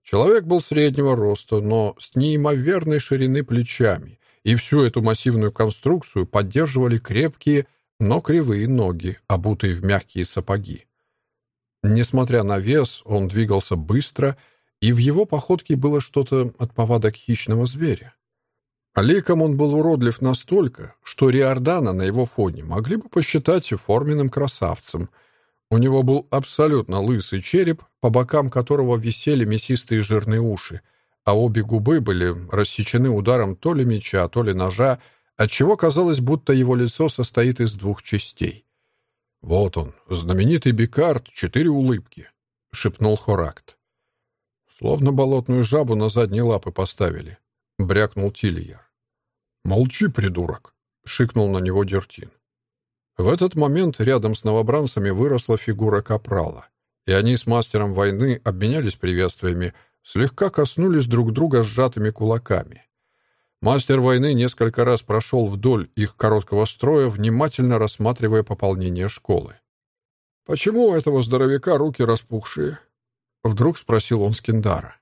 Человек был среднего роста, но с неимоверной ширины плечами, и всю эту массивную конструкцию поддерживали крепкие, но кривые ноги, обутые в мягкие сапоги. Несмотря на вес, он двигался быстро, и в его походке было что-то от повадок хищного зверя. Ликом он был уродлив настолько, что Риордана на его фоне могли бы посчитать форменным красавцем. У него был абсолютно лысый череп, по бокам которого висели мясистые жирные уши, а обе губы были рассечены ударом то ли меча, то ли ножа, отчего казалось, будто его лицо состоит из двух частей. «Вот он, знаменитый Бикард, четыре улыбки», — шепнул Хоракт. Словно болотную жабу на задние лапы поставили. — брякнул Тильяр. «Молчи, придурок!» — шикнул на него Дертин. В этот момент рядом с новобранцами выросла фигура капрала, и они с мастером войны обменялись приветствиями, слегка коснулись друг друга сжатыми кулаками. Мастер войны несколько раз прошел вдоль их короткого строя, внимательно рассматривая пополнение школы. «Почему у этого здоровяка руки распухшие?» — вдруг спросил он Скиндара.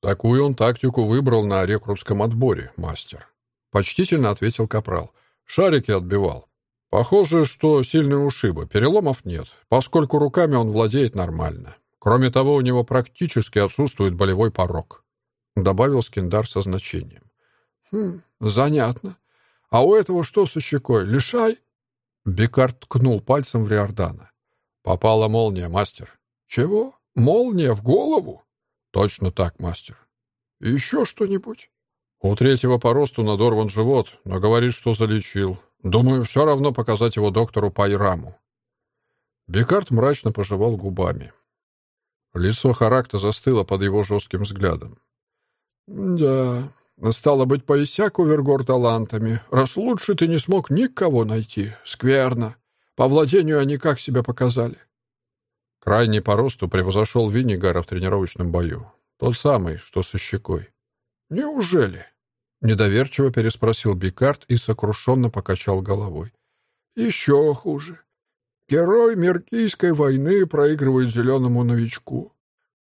Такую он тактику выбрал на рекрутском отборе, мастер. Почтительно ответил Капрал. Шарики отбивал. Похоже, что сильные ушибы, переломов нет, поскольку руками он владеет нормально. Кроме того, у него практически отсутствует болевой порог. Добавил Скиндар со значением. Хм, занятно. А у этого что со щекой? Лишай? Бекард ткнул пальцем в Риордана. Попала молния, мастер. Чего? Молния в голову? «Точно так, мастер». «Еще что-нибудь?» «У третьего по росту надорван живот, но говорит, что залечил. Думаю, все равно показать его доктору Пайраму». Бекарт мрачно пожевал губами. Лицо Характа застыло под его жестким взглядом. «Да, стало быть, поисяк Вергор талантами, раз лучше ты не смог никого найти. Скверно. По владению они как себя показали?» Крайний по росту превзошел Виннигара в тренировочном бою. Тот самый, что со щекой. «Неужели?» — недоверчиво переспросил Бикард и сокрушенно покачал головой. «Еще хуже. Герой Меркийской войны проигрывает зеленому новичку.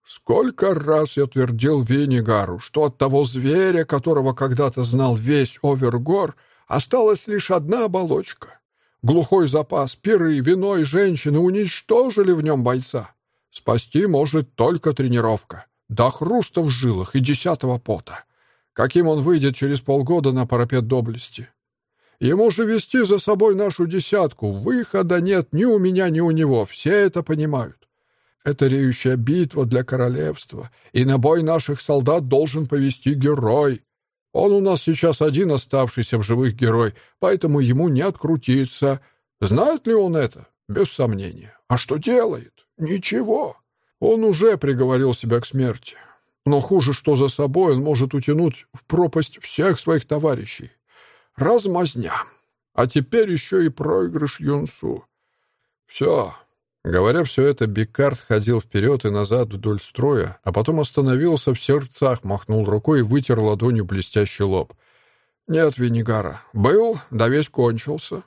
Сколько раз я твердил Виннигару, что от того зверя, которого когда-то знал весь Овергор, осталась лишь одна оболочка. Глухой запас, пиры, вино и женщины уничтожили в нем бойца. Спасти может только тренировка. До хруста в жилах и десятого пота. Каким он выйдет через полгода на парапет доблести? Ему же вести за собой нашу десятку. Выхода нет ни у меня, ни у него. Все это понимают. Это реющая битва для королевства, и на бой наших солдат должен повести герой. Он у нас сейчас один оставшийся в живых герой, поэтому ему не открутиться. Знает ли он это? Без сомнения. А что делает? Ничего. Он уже приговорил себя к смерти. Но хуже, что за собой он может утянуть в пропасть всех своих товарищей. Размазня. А теперь еще и проигрыш Юнсу. Все, Говоря все это, Бикард ходил вперед и назад вдоль строя, а потом остановился в сердцах, махнул рукой и вытер ладонью блестящий лоб. «Нет, Винигара. Был, да весь кончился».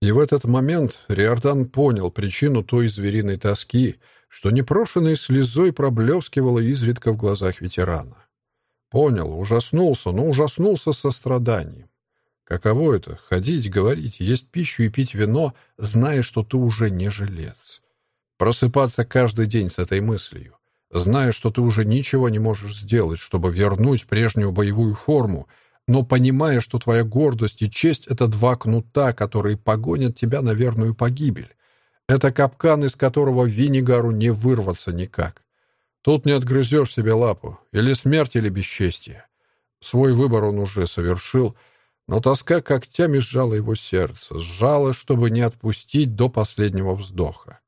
И в этот момент Риордан понял причину той звериной тоски, что непрошенной слезой проблескивала изредка в глазах ветерана. Понял, ужаснулся, но ужаснулся состраданием. Каково это — ходить, говорить, есть пищу и пить вино, зная, что ты уже не жилец? Просыпаться каждый день с этой мыслью, зная, что ты уже ничего не можешь сделать, чтобы вернуть прежнюю боевую форму, но понимая, что твоя гордость и честь — это два кнута, которые погонят тебя на верную погибель. Это капкан, из которого Виннигару не вырваться никак. Тут не отгрызешь себе лапу. Или смерть, или бесчестие. Свой выбор он уже совершил — но тоска когтями сжала его сердце, сжала, чтобы не отпустить до последнего вздоха.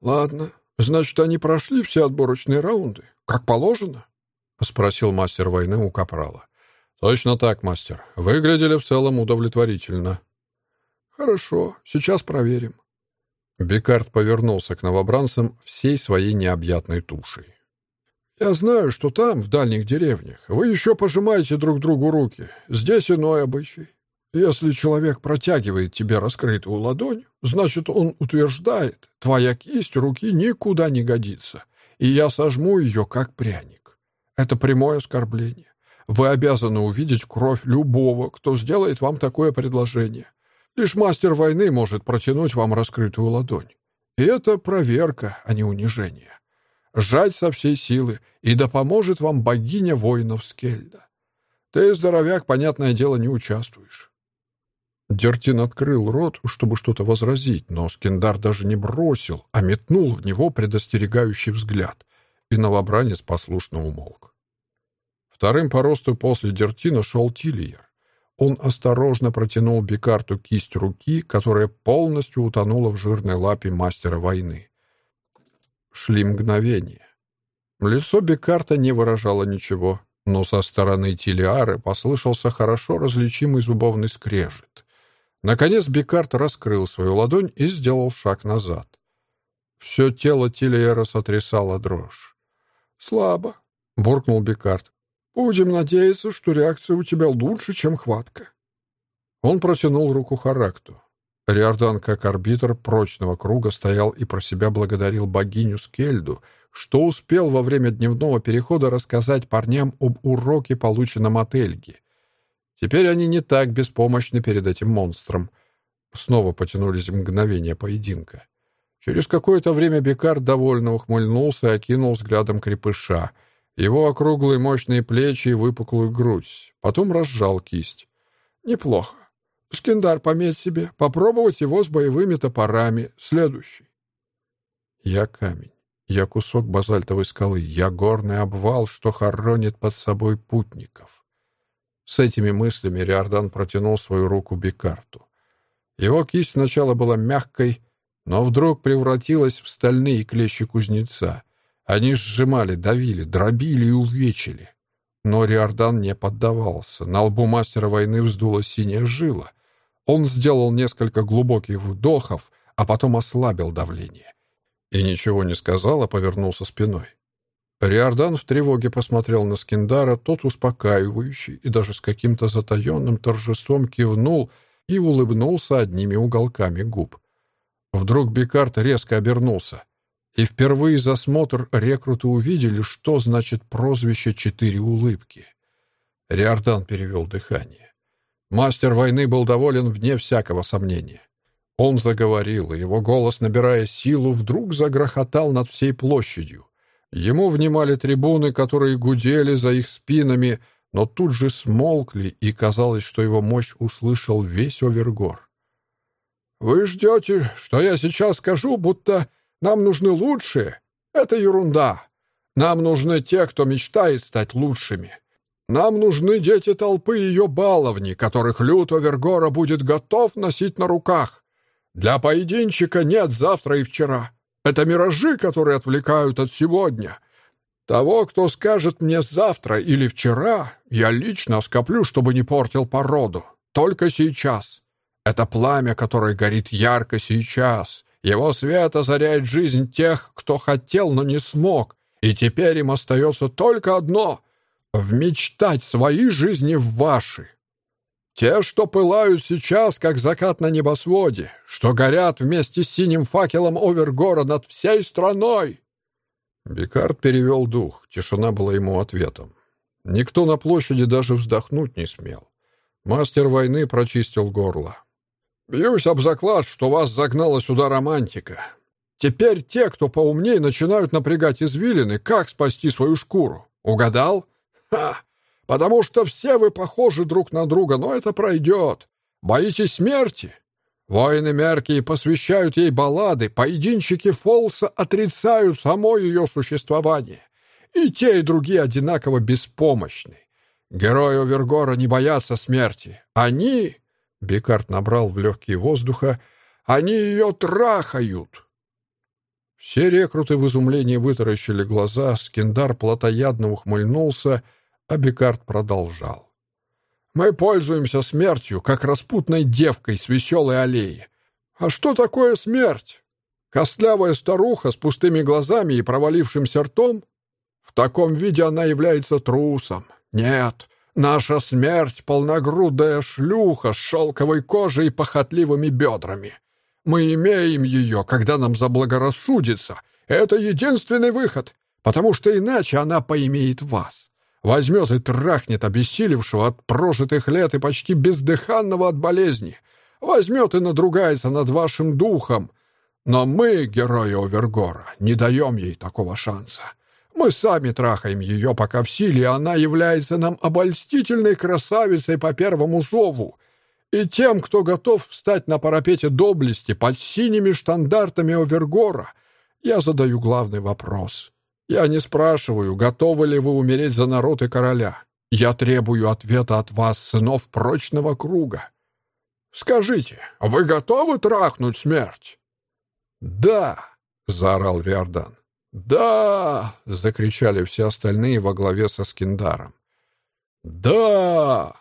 «Ладно, значит, они прошли все отборочные раунды, как положено?» — спросил мастер войны у Капрала. «Точно так, мастер. Выглядели в целом удовлетворительно». «Хорошо, сейчас проверим». Бекард повернулся к новобранцам всей своей необъятной тушей. «Я знаю, что там, в дальних деревнях, вы еще пожимаете друг другу руки. Здесь иной обычай. Если человек протягивает тебе раскрытую ладонь, значит, он утверждает, твоя кисть руки никуда не годится, и я сожму ее, как пряник. Это прямое оскорбление. Вы обязаны увидеть кровь любого, кто сделает вам такое предложение. Лишь мастер войны может протянуть вам раскрытую ладонь. И это проверка, а не унижение. Жать со всей силы, и да поможет вам богиня воинов Скельда. Ты, здоровяк, понятное дело, не участвуешь». Дертин открыл рот, чтобы что-то возразить, но Скиндар даже не бросил, а метнул в него предостерегающий взгляд, и новобранец послушно умолк. Вторым по росту после Дертина шел Тильер. Он осторожно протянул Бекарту кисть руки, которая полностью утонула в жирной лапе мастера войны. Шли мгновения. Лицо Бекарта не выражало ничего, но со стороны Тилиары послышался хорошо различимый зубовный скрежет. Наконец Бекарт раскрыл свою ладонь и сделал шаг назад. Все тело Тилиара сотрясало дрожь. «Слабо», — буркнул Бекарт. «Будем надеяться, что реакция у тебя лучше, чем хватка». Он протянул руку Характу. Риордан, как арбитр прочного круга, стоял и про себя благодарил богиню Скельду, что успел во время дневного перехода рассказать парням об уроке, полученном от Эльги. Теперь они не так беспомощны перед этим монстром. Снова потянулись мгновения поединка. Через какое-то время Бекар довольно ухмыльнулся и окинул взглядом крепыша. Его округлые мощные плечи и выпуклую грудь. Потом разжал кисть. «Неплохо. Скиндар, пометь себе, попробовать его с боевыми топорами. Следующий. Я камень. Я кусок базальтовой скалы. Я горный обвал, что хоронит под собой путников. С этими мыслями Риордан протянул свою руку Бикарту. Его кисть сначала была мягкой, но вдруг превратилась в стальные клещи кузнеца. Они сжимали, давили, дробили и увечили. Но Риордан не поддавался. На лбу мастера войны вздула синяя жила. Он сделал несколько глубоких вдохов, а потом ослабил давление. И ничего не сказал, а повернулся спиной. Риордан в тревоге посмотрел на Скиндара, тот успокаивающий и даже с каким-то затаенным торжеством кивнул и улыбнулся одними уголками губ. Вдруг Бекарт резко обернулся. И впервые за смотр рекруты увидели, что значит прозвище «четыре улыбки». Риордан перевел дыхание. Мастер войны был доволен вне всякого сомнения. Он заговорил, и его голос, набирая силу, вдруг загрохотал над всей площадью. Ему внимали трибуны, которые гудели за их спинами, но тут же смолкли, и казалось, что его мощь услышал весь Овергор. «Вы ждете, что я сейчас скажу, будто нам нужны лучшие? Это ерунда. Нам нужны те, кто мечтает стать лучшими. Нам нужны дети толпы ее баловни, которых Лют Овергора будет готов носить на руках. Для поединчика нет завтра и вчера. Это миражи, которые отвлекают от сегодня. Того, кто скажет мне завтра или вчера, я лично скоплю, чтобы не портил породу. Только сейчас. Это пламя, которое горит ярко сейчас. Его свет озаряет жизнь тех, кто хотел, но не смог. И теперь им остается только одно — вмечтать свои жизни в ваши. Те, что пылают сейчас, как закат на небосводе, что горят вместе с синим факелом Овергора над всей страной. Бекард перевел дух, тишина была ему ответом. Никто на площади даже вздохнуть не смел. Мастер войны прочистил горло. «Бьюсь об заклад, что вас загнала сюда романтика. Теперь те, кто поумнее, начинают напрягать извилины, как спасти свою шкуру. Угадал? Ха! потому что все вы похожи друг на друга, но это пройдет. Боитесь смерти? Воины Меркии посвящают ей баллады, поединщики Фолса отрицают само ее существование. И те, и другие одинаково беспомощны. Герои Овергора не боятся смерти. Они, — Бекарт набрал в легкие воздуха, — они ее трахают. Все рекруты в изумлении вытаращили глаза, Скиндар плотоядно ухмыльнулся — а Бекард продолжал. «Мы пользуемся смертью, как распутной девкой с веселой аллеи. А что такое смерть? Костлявая старуха с пустыми глазами и провалившимся ртом? В таком виде она является трусом. Нет, наша смерть — полногрудая шлюха с шелковой кожей и похотливыми бедрами. Мы имеем ее, когда нам заблагорассудится. Это единственный выход, потому что иначе она поимеет вас возьмет и трахнет обессилевшего от прожитых лет и почти бездыханного от болезни, возьмет и надругается над вашим духом. Но мы, герои Овергора, не даем ей такого шанса. Мы сами трахаем ее, пока в силе, она является нам обольстительной красавицей по первому зову. И тем, кто готов встать на парапете доблести под синими штандартами Овергора, я задаю главный вопрос — я не спрашиваю, готовы ли вы умереть за народ и короля. Я требую ответа от вас, сынов прочного круга. Скажите, вы готовы трахнуть смерть? Да, заорал Риордан. Да, закричали все остальные во главе со Скиндаром. Да!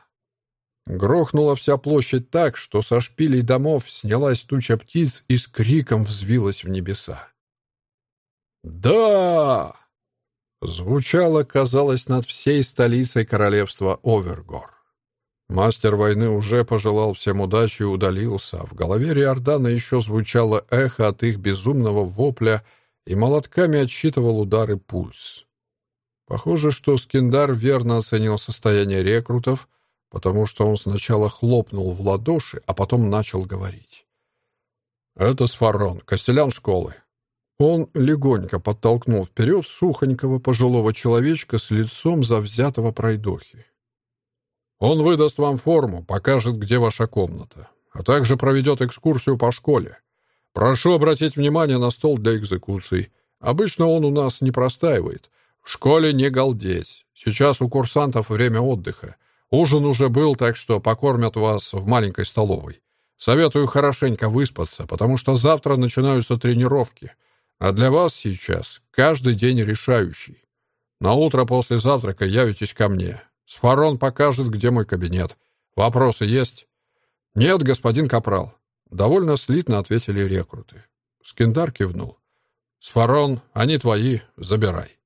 Грохнула вся площадь так, что со шпилей домов снялась туча птиц и с криком взвилась в небеса. «Да!» Звучало, казалось, над всей столицей королевства Овергор. Мастер войны уже пожелал всем удачи и удалился, а в голове Риордана еще звучало эхо от их безумного вопля и молотками отсчитывал удары пульс. Похоже, что Скиндар верно оценил состояние рекрутов, потому что он сначала хлопнул в ладоши, а потом начал говорить. «Это Сфарон, костелян школы. Он легонько подтолкнул вперед сухонького пожилого человечка с лицом завзятого пройдохи. «Он выдаст вам форму, покажет, где ваша комната, а также проведет экскурсию по школе. Прошу обратить внимание на стол для экзекуций. Обычно он у нас не простаивает. В школе не галдеть. Сейчас у курсантов время отдыха. Ужин уже был, так что покормят вас в маленькой столовой. Советую хорошенько выспаться, потому что завтра начинаются тренировки». А для вас сейчас каждый день решающий. На утро после завтрака явитесь ко мне. Сфарон покажет, где мой кабинет. Вопросы есть? Нет, господин Капрал. Довольно слитно ответили рекруты. Скиндар кивнул. Сфарон, они твои, забирай.